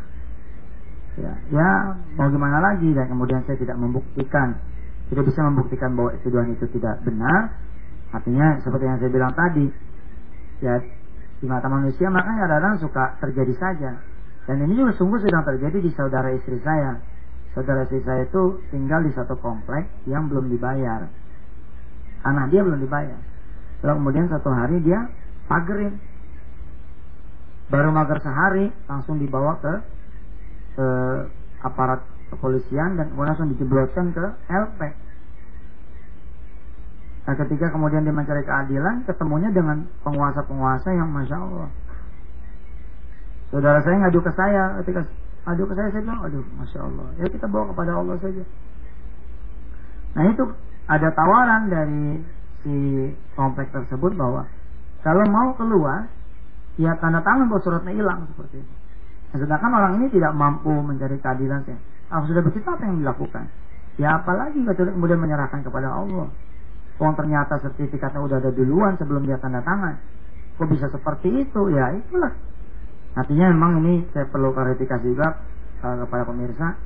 Ya, ya mau gimana lagi dan kemudian saya tidak membuktikan, tidak bisa membuktikan bahwa tuduhan itu tidak benar. Artinya seperti yang saya bilang tadi, ya di mata manusia makanya kadang-kadang suka terjadi saja. Dan ini juga sungguh sedang terjadi di saudara istri saya. Saudara istri saya itu tinggal di satu komplek yang belum dibayar. Anak dia belum dibayar. Lalu kemudian satu hari dia pagerin. Baru mager sehari langsung dibawa ke, ke aparat kepolisian dan kemudian langsung dijebloskan ke LP. Nah ketika kemudian dia mencari keadilan, ketemunya dengan penguasa-penguasa yang Masya Allah. Saudara saya ngadu ke saya, ketika ngadu ke saya, saya bilang, aduh Masya Allah. Ya kita bawa kepada Allah saja. Nah itu ada tawaran dari si komplek tersebut bahwa kalau mau keluar, ya tanda tangan bahwa suratnya hilang seperti itu. Nah, sedangkan orang ini tidak mampu mencari keadilan. Kalau sudah begitu apa yang dilakukan? Ya apalagi kecuali kemudian menyerahkan kepada Allah. Kalau ternyata sertifikatnya udah ada duluan sebelum dia tanda tangan. Kok bisa seperti itu? Ya itulah. Artinya memang ini saya perlu klarifikasi juga uh, kepada pemirsa.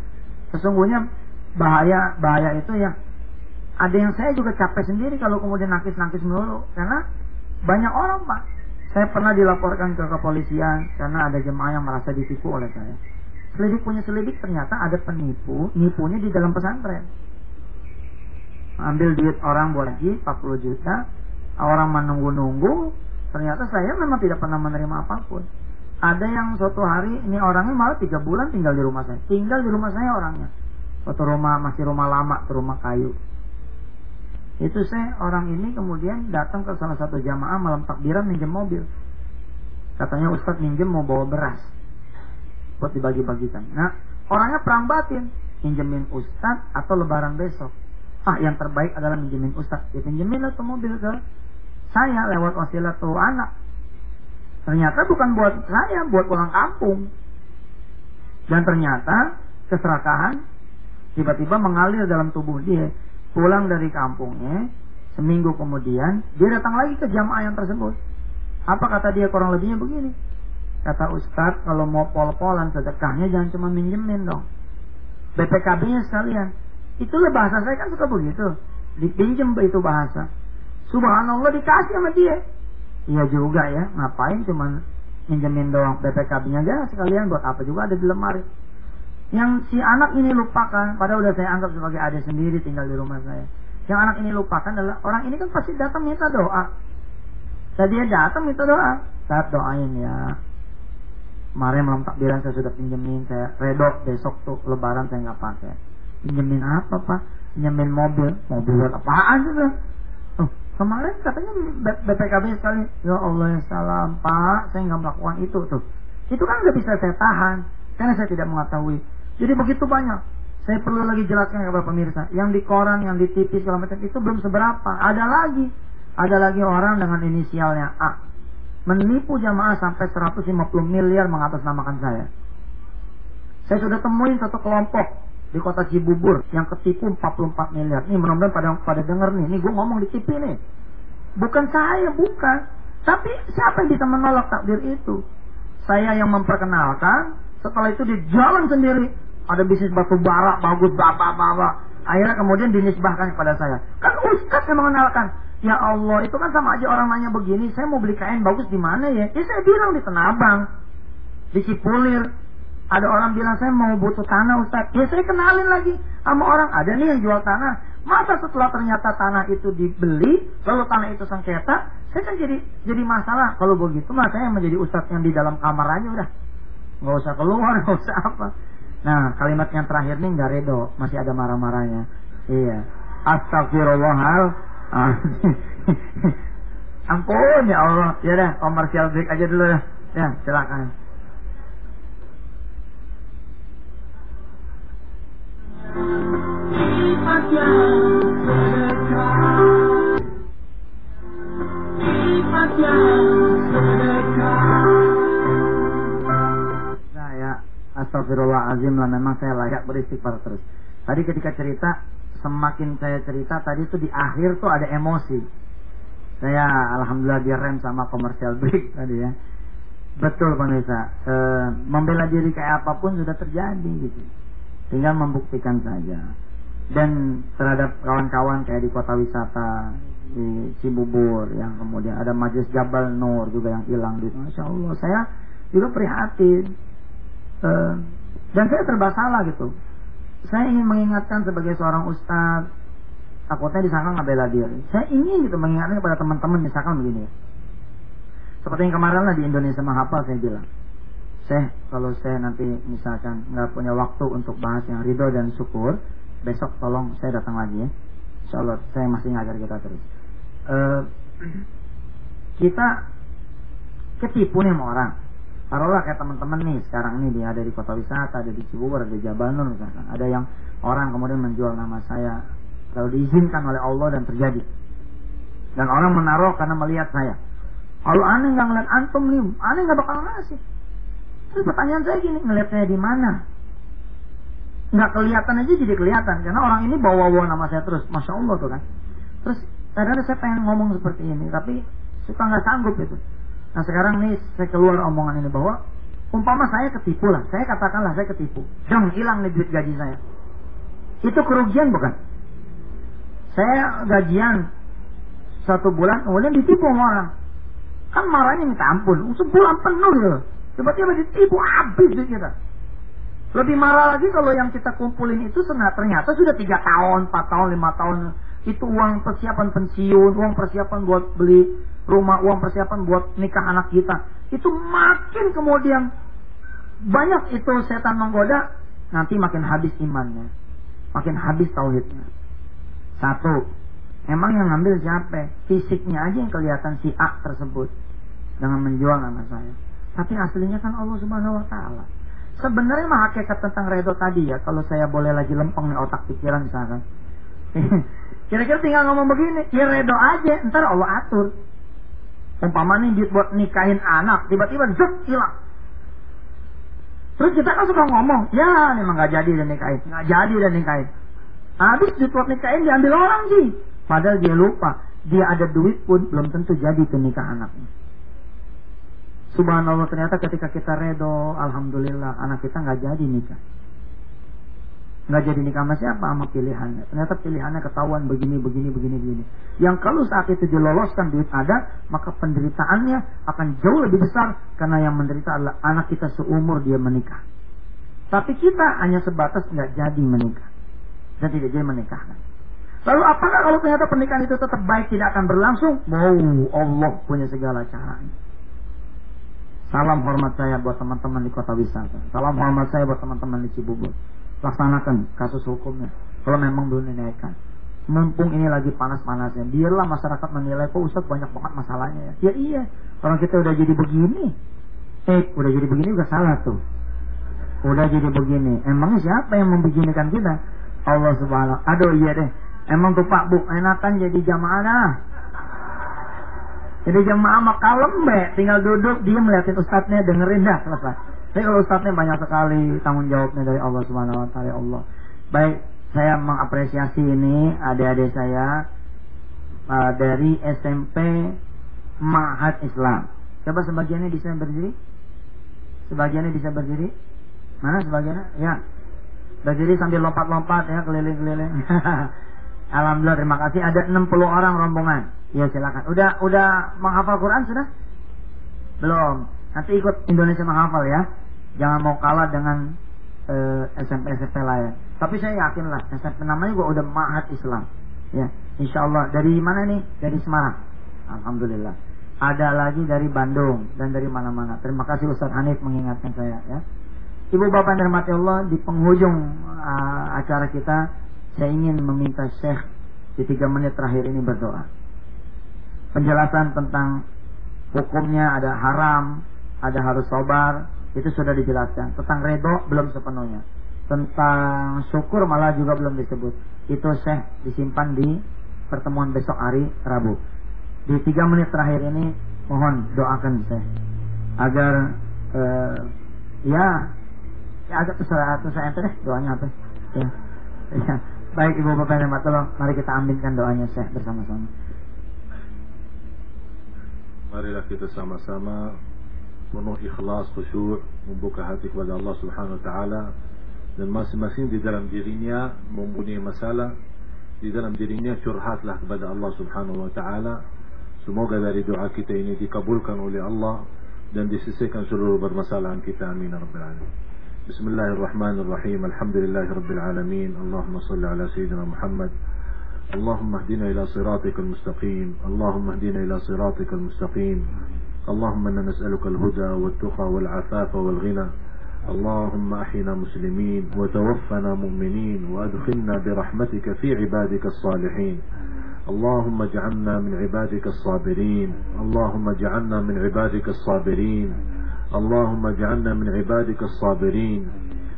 Sesungguhnya bahaya bahaya itu ya ada yang saya juga capek sendiri kalau kemudian nakis-nakis melulu. Karena banyak orang pak. Saya pernah dilaporkan ke kepolisian karena ada jemaah yang merasa ditipu oleh saya. Selidik punya selidik ternyata ada penipu nipunya di dalam pesantren. Ambil duit orang buat lagi 40 juta. Orang menunggu-nunggu ternyata saya memang tidak pernah menerima apa pun. Ada yang suatu hari ini orangnya malah tiga bulan tinggal di rumah saya. Tinggal di rumah saya orangnya. Suatu rumah masih rumah lama rumah kayu itu saya orang ini kemudian datang ke salah satu jamaah malam takbiran minjem mobil. Katanya Ustadz minjem mau bawa beras buat dibagi-bagikan. Nah orangnya perang batin. Minjemin Ustadz atau lebaran besok. Ah yang terbaik adalah minjemin ustaz ya pinjemin tuh mobil ke saya lewat wasilah tuh anak ternyata bukan buat saya buat pulang kampung. Dan ternyata keserakahan tiba-tiba mengalir dalam tubuh dia pulang dari kampungnya seminggu kemudian dia datang lagi ke jamaah yang tersebut apa kata dia kurang lebihnya begini kata Ustadz kalau mau pol-polan sedekahnya jangan cuma minjemin dong BPKB-nya sekalian Itulah bahasa saya kan suka begitu. Dipinjam itu bahasa. Subhanallah dikasih sama dia. Iya juga ya, ngapain cuman minjemin doang BPKB-nya aja sekalian buat apa juga ada di lemari. Yang si anak ini lupakan, padahal udah saya anggap sebagai adik sendiri tinggal di rumah saya. Yang anak ini lupakan adalah orang ini kan pasti datang minta doa. Tadi dia datang minta doa, saat doain ya. Kemarin malam takbiran saya sudah pinjemin, saya redok besok tuh lebaran saya nggak pakai. Pinjemin apa pak? Pinjemin mobil. Mobil buat apaan sih oh kemarin katanya BPKB sekali ya Allah ya salam pak. Saya nggak melakukan itu tuh. Itu kan nggak bisa saya tahan karena saya tidak mengetahui jadi begitu banyak saya perlu lagi jelaskan kepada pemirsa yang di koran yang di TV segala macam itu belum seberapa ada lagi ada lagi orang dengan inisialnya A menipu jamaah sampai 150 miliar mengatasnamakan saya saya sudah temuin satu kelompok di kota Cibubur yang ketipu 44 miliar. Nih mudah-mudahan pada pada dengar nih. Nih gue ngomong di TV nih. Bukan saya, bukan. Tapi siapa yang bisa menolak takdir itu? Saya yang memperkenalkan. Setelah itu di jalan sendiri ada bisnis batu bara bagus bapak bapak. Akhirnya kemudian dinisbahkan kepada saya. Kan Ustaz yang mengenalkan. Ya Allah, itu kan sama aja orang nanya begini, saya mau beli kain bagus di mana ya? Ya saya bilang di Tenabang, di Cipulir, ada orang bilang saya mau butuh tanah Ustaz. Ya saya kenalin lagi sama orang. Ada nih yang jual tanah. Masa setelah ternyata tanah itu dibeli, lalu tanah itu sengketa, saya kan jadi jadi masalah. Kalau begitu mah saya menjadi Ustaz yang di dalam kamar aja udah. Nggak usah keluar, nggak usah apa. Nah kalimat yang terakhir nih nggak redo, masih ada marah-marahnya. Iya. Astagfirullahal. Ampun ya Allah. Ya dah, komersial break aja dulu ya. Ya, silakan.
sedekah sedekah
Astagfirullahaladzim lah memang saya layak beristighfar terus. Tadi ketika cerita semakin saya cerita tadi itu di akhir tuh ada emosi. Saya alhamdulillah direm sama komersial break tadi ya. Betul pemirsa, e, membela diri kayak apa pun sudah terjadi gitu. Tinggal membuktikan saja. Dan terhadap kawan-kawan kayak di kota wisata di Cibubur yang kemudian ada majelis Jabal Nur juga yang hilang di Masya Allah saya juga prihatin e, dan saya serba salah gitu saya ingin mengingatkan sebagai seorang ustadz takutnya disangka nggak bela diri. Saya ingin gitu mengingatkan kepada teman-teman misalkan begini. Seperti yang kemarin lah di Indonesia Mahapal saya bilang. Saya kalau saya nanti misalkan nggak punya waktu untuk bahas yang ridho dan syukur, besok tolong saya datang lagi ya. Insya Allah saya masih ngajar kita terus. Uh, kita ketipu nih sama orang taruhlah kayak teman-teman nih sekarang ini dia ada di kota wisata, ada di Cibubur, ada di Jabal misalkan. Ada yang orang kemudian menjual nama saya lalu diizinkan oleh Allah dan terjadi. Dan orang menaruh karena melihat saya. Kalau aneh nggak ngeliat antum nih, aneh nggak bakal ngasih. Terus pertanyaan saya gini, ngeliat saya di mana? Nggak kelihatan aja jadi kelihatan karena orang ini bawa-bawa nama saya terus, masya Allah tuh kan. Terus kadang saya pengen ngomong seperti ini, tapi suka nggak sanggup itu. Nah sekarang nih saya keluar omongan ini bahwa umpama saya ketipu lah, saya katakanlah saya ketipu, jam hilang nih duit gaji saya. Itu kerugian bukan? Saya gajian satu bulan, kemudian ditipu sama orang. Kan marahnya minta ampun, sebulan penuh gitu. Tiba-tiba ditipu habis duit kita. Lebih marah lagi kalau yang kita kumpulin itu ternyata sudah tiga tahun, empat tahun, lima tahun itu uang persiapan pensiun, uang persiapan buat beli rumah, uang persiapan buat nikah anak kita. Itu makin kemudian banyak itu setan menggoda, nanti makin habis imannya. Makin habis tauhidnya. Satu, emang yang ngambil siapa? Fisiknya aja yang kelihatan si A tersebut dengan menjual nama saya. Tapi aslinya kan Allah Subhanahu wa taala. Sebenarnya mah hakikat tentang redo tadi ya, kalau saya boleh lagi lempeng nih otak pikiran misalkan. Kira-kira tinggal ngomong begini, ya redo aja, ntar Allah atur. Umpama nih duit buat nikahin anak, tiba-tiba zek hilang. Terus kita kan suka ngomong, ya memang gak jadi dan nikahin, gak jadi dan nikahin. Habis duit buat nikahin diambil orang sih. Padahal dia lupa, dia ada duit pun belum tentu jadi tuh nikah anaknya. Subhanallah ternyata ketika kita redo, alhamdulillah anak kita nggak jadi nikah nggak jadi nikah sama siapa? Sama pilihannya. Ternyata pilihannya ketahuan begini begini begini begini. Yang kalau saat itu diloloskan duit ada maka penderitaannya akan jauh lebih besar karena yang menderita adalah anak kita seumur dia menikah. Tapi kita hanya sebatas nggak jadi menikah. Dan tidak jadi menikahkan. Lalu apakah kalau ternyata pernikahan itu tetap baik tidak akan berlangsung? Mau. Allah punya segala caranya. Salam hormat saya buat teman-teman di kota wisata. Salam hormat saya buat teman-teman di Cibubur laksanakan kasus hukumnya. Kalau memang belum dinaikkan. Mumpung ini lagi panas-panasnya. Biarlah masyarakat menilai kok Ustaz banyak banget masalahnya ya? Ya iya. Orang kita udah jadi begini. Eh udah jadi begini udah salah tuh. Udah jadi begini. Emangnya siapa yang membeginikan kita? Allah subhanahu aduh iya deh. Emang tuh Pak Bu enakan jadi jamaah dah. Jadi jamaah mah kalem be tinggal duduk dia melihatin ustadznya dengerin dah selesai tapi kalau ustadznya banyak sekali tanggung jawabnya dari Allah Subhanahu wa taala ya Allah. Baik, saya mengapresiasi ini adik-adik saya uh, dari SMP Ma'had Islam. Coba sebagiannya bisa berdiri? Sebagiannya bisa berdiri? Mana sebagiannya? Ya. Berdiri sambil lompat-lompat ya keliling-keliling. Alhamdulillah terima kasih ada 60 orang rombongan. Ya silakan. Udah udah menghafal Quran sudah? Belum. Nanti ikut Indonesia menghafal ya jangan mau kalah dengan eh, SMP SMP lain. Tapi saya yakin lah SMP namanya juga udah Mahat Islam. Ya, Insya Allah dari mana nih? Dari Semarang. Alhamdulillah. Ada lagi dari Bandung dan dari mana-mana. Terima kasih Ustaz Hanif mengingatkan saya ya. Ibu bapak dan Allah di penghujung uh, acara kita saya ingin meminta Syekh di tiga menit terakhir ini berdoa. Penjelasan tentang hukumnya ada haram, ada harus sobar, itu sudah dijelaskan. Tentang redo belum sepenuhnya. Tentang syukur malah juga belum disebut. Itu saya disimpan di pertemuan besok hari Rabu. Di tiga menit terakhir ini mohon doakan saya agar uh, ya Ya agak terserah ente deh doanya apa. Ya. ya. Baik Ibu Bapak yang tolong mari kita aminkan doanya saya bersama-sama.
Marilah kita sama-sama penuh ikhlas khusyuk membuka hati kepada Allah Subhanahu wa taala dan masing-masing di dalam dirinya mempunyai masalah di dalam dirinya curhatlah kepada Allah Subhanahu wa taala semoga dari doa kita ini dikabulkan oleh Allah dan disisihkan seluruh permasalahan kita amin ya rabbal alamin Bismillahirrahmanirrahim Alhamdulillahirabbil alamin Allahumma salli ala sayyidina Muhammad اللهم اهدنا إلى صراطك المستقيم اللهم اهدنا إلى صراطك المستقيم اللهم إنا نسألك الهدى والتقى والعفاف والغنى. اللهم أحينا مسلمين وتوفنا مؤمنين وأدخلنا برحمتك في عبادك الصالحين. اللهم اجعلنا من عبادك الصابرين. اللهم اجعلنا من عبادك الصابرين. اللهم اجعلنا من عبادك الصابرين.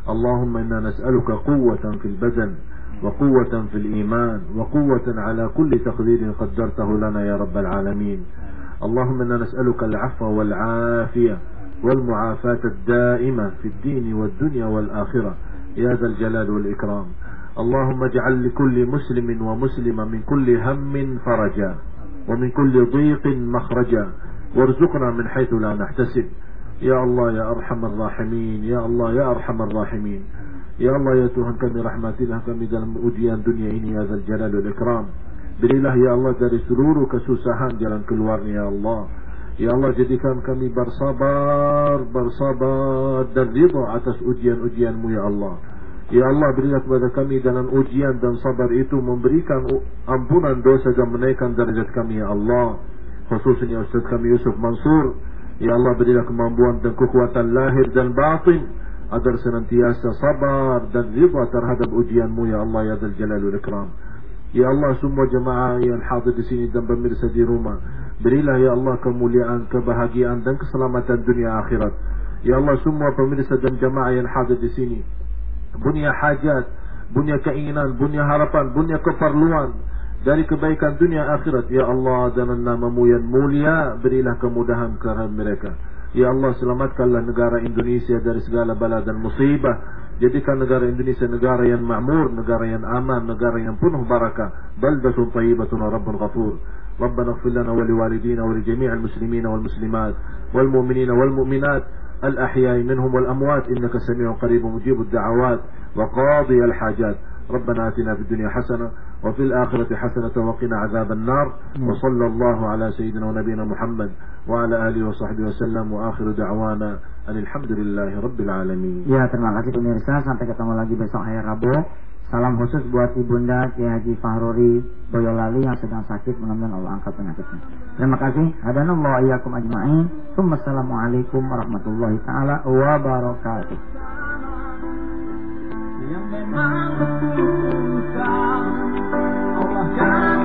اللهم إنا نسألك قوة في البدن وقوة في الإيمان وقوة على كل تقدير قدرته لنا يا رب العالمين. اللهم إنا نسألك العفو والعافية والمعافاة الدائمة في الدين والدنيا والآخرة يا ذا الجلال والإكرام اللهم اجعل لكل مسلم ومسلمة من كل هم فرجا ومن كل ضيق مخرجا وارزقنا من حيث لا نحتسب يا الله يا أرحم الراحمين يا الله يا أرحم الراحمين يا الله يا Tuhan kami rahmatilah kami dalam ujian Zal Jalal wal Ikram Berilah ya Allah dari seluruh kesusahan jalan keluarnya ya Allah Ya Allah jadikan kami bersabar, bersabar dan ridha atas ujian-ujianmu ya Allah. Ya Allah berilah kepada kami dalam ujian dan sabar itu memberikan ampunan dosa dan menaikkan derajat kami ya Allah. Khususnya Ustaz kami Yusuf Mansur. Ya Allah berilah kemampuan dan kekuatan lahir dan batin agar senantiasa sabar dan ridha terhadap ujianmu ya Allah ya Dzal Ikram. Ya Allah semua jemaah yang hadir di sini dan pemirsa di rumah Berilah ya Allah kemuliaan, kebahagiaan dan keselamatan dunia akhirat. Ya Allah semua pemirsa dan jamaah yang hadir di sini. Punya hajat, punya keinginan, punya harapan, punya keperluan dari kebaikan dunia akhirat. Ya Allah dengan namamu yang mulia berilah kemudahan kepada mereka. Ya Allah selamatkanlah negara Indonesia dari segala bala dan musibah. Jadikan negara Indonesia negara yang makmur, negara yang aman, negara yang penuh barakah. Baldatun tayyibatun rabbun ghafur. ربنا اغفر لنا ولوالدينا ولجميع المسلمين والمسلمات والمؤمنين والمؤمنات الأحياء منهم والأموات إنك سميع قريب مجيب الدعوات وقاضي الحاجات ربنا آتنا في الدنيا حسنة وفي الآخرة حسنة وقنا عذاب النار وصلى الله على سيدنا ونبينا محمد وعلى آله وصحبه وسلم وآخر دعوانا Alhamdulillahirrabbilalamin
Ya terima kasih pemirsa. Sampai ketemu lagi besok hari Rabu. Salam khusus buat Ibunda Kiai Haji Fahruri Boyolali yang sedang sakit Mengambil Allah angkat penyakitnya. Terima kasih. Hadanallah ayyakum ajma'in. Assalamualaikum warahmatullahi ta'ala Wabarakatuh. Yang memang Allah